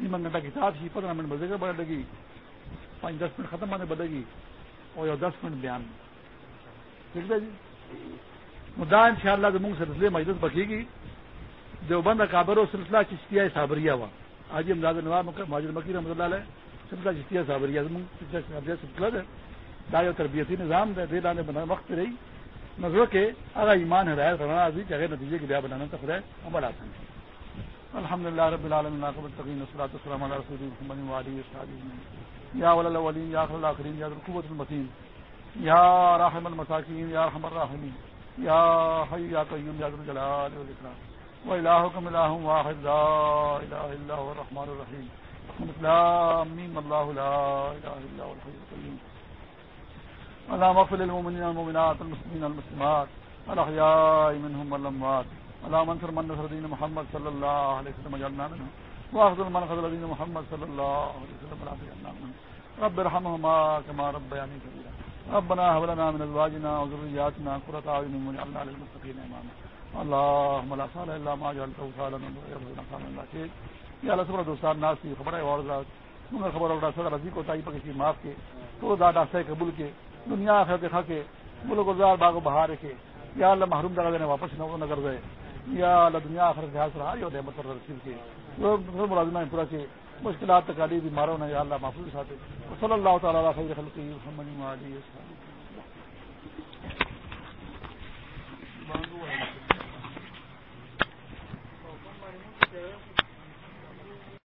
Speaker 3: نہیں منگنٹا کتاب سی پندرہ منٹ مزے کا بڑھ لگی۔ پانچ دس منٹ ختم ہونے بڑھے گی۔ اور یہ دس منٹ بیان ٹھیک ہے جی؟ مدا ان شاء اللہ منگ سلسلے مجلس بکی گی۔ جو بند کابر و سلسلہ چشتیا صابریہ ہوا آج امداد نواب ماجد مکی رحمۃ اللہ علیہ سلسلہ چشتیا صابریہ سلسلہ ہے دا جو تربیتی نظام دے دے لانے بنا وقت رہی۔ نظر کے اگر ایمان ہدایت رہنا بھی چاہے نتیجے کی بیا بنانا تک رہے، عمل آتے ہیں الحمد للہ رب العالمين العالمین تقین نصرات السلام علیہ رسول محمد وعلی یا ولی الاولین، یا خل الاخرین، یا القوت المتین. یا رحم المساکین، یا رحم الراحمین. یا حی، یا قیوم، یا ذو الجلال والاکرام و الہکم واحد، لا الہ الا هو الرحمن الرحیم. الاسلام میم اللہ، لا الہ الا هو الحی القیوم. اللهم اغفر للمؤمنين والمؤمنات المسلمين والمسلمات الاحياء منهم والاموات اللهم انصر من نصر دين محمد صلى الله عليه وسلم اجعلنا منهم واخذل من خذل دين محمد صلى الله عليه وسلم اجعلنا منهم رب ارحمهما كما ربياني صغيرا. ربنا هب لنا من ازواجنا وذرياتنا قرة اعين واجعلنا للمتقين اماما. اللهم لا سهل الا ما جعلته سهلا ويرزقنا سهلا لا شيء. یا اللہ صبر دوستان ناسی خبر ہے اور خبر اور سر رضی کو تائی پر کسی معاف کے تو دادا سے قبول کے، دنیا آخر دکھا کے ملک گزار باغ و بہار رکھے یا اللہ محروم دگا دینے واپس نہ کر دے۔ یا اللہ دنیا آخر سے حاصل ہاری ہوتے مطلب رسیل کے ملازمہ پورا کے مشکلات تکالی بیماروں نے یا اللہ محفوظ ساتھ صلی اللہ تعالیٰ خیر خلقی محمد علی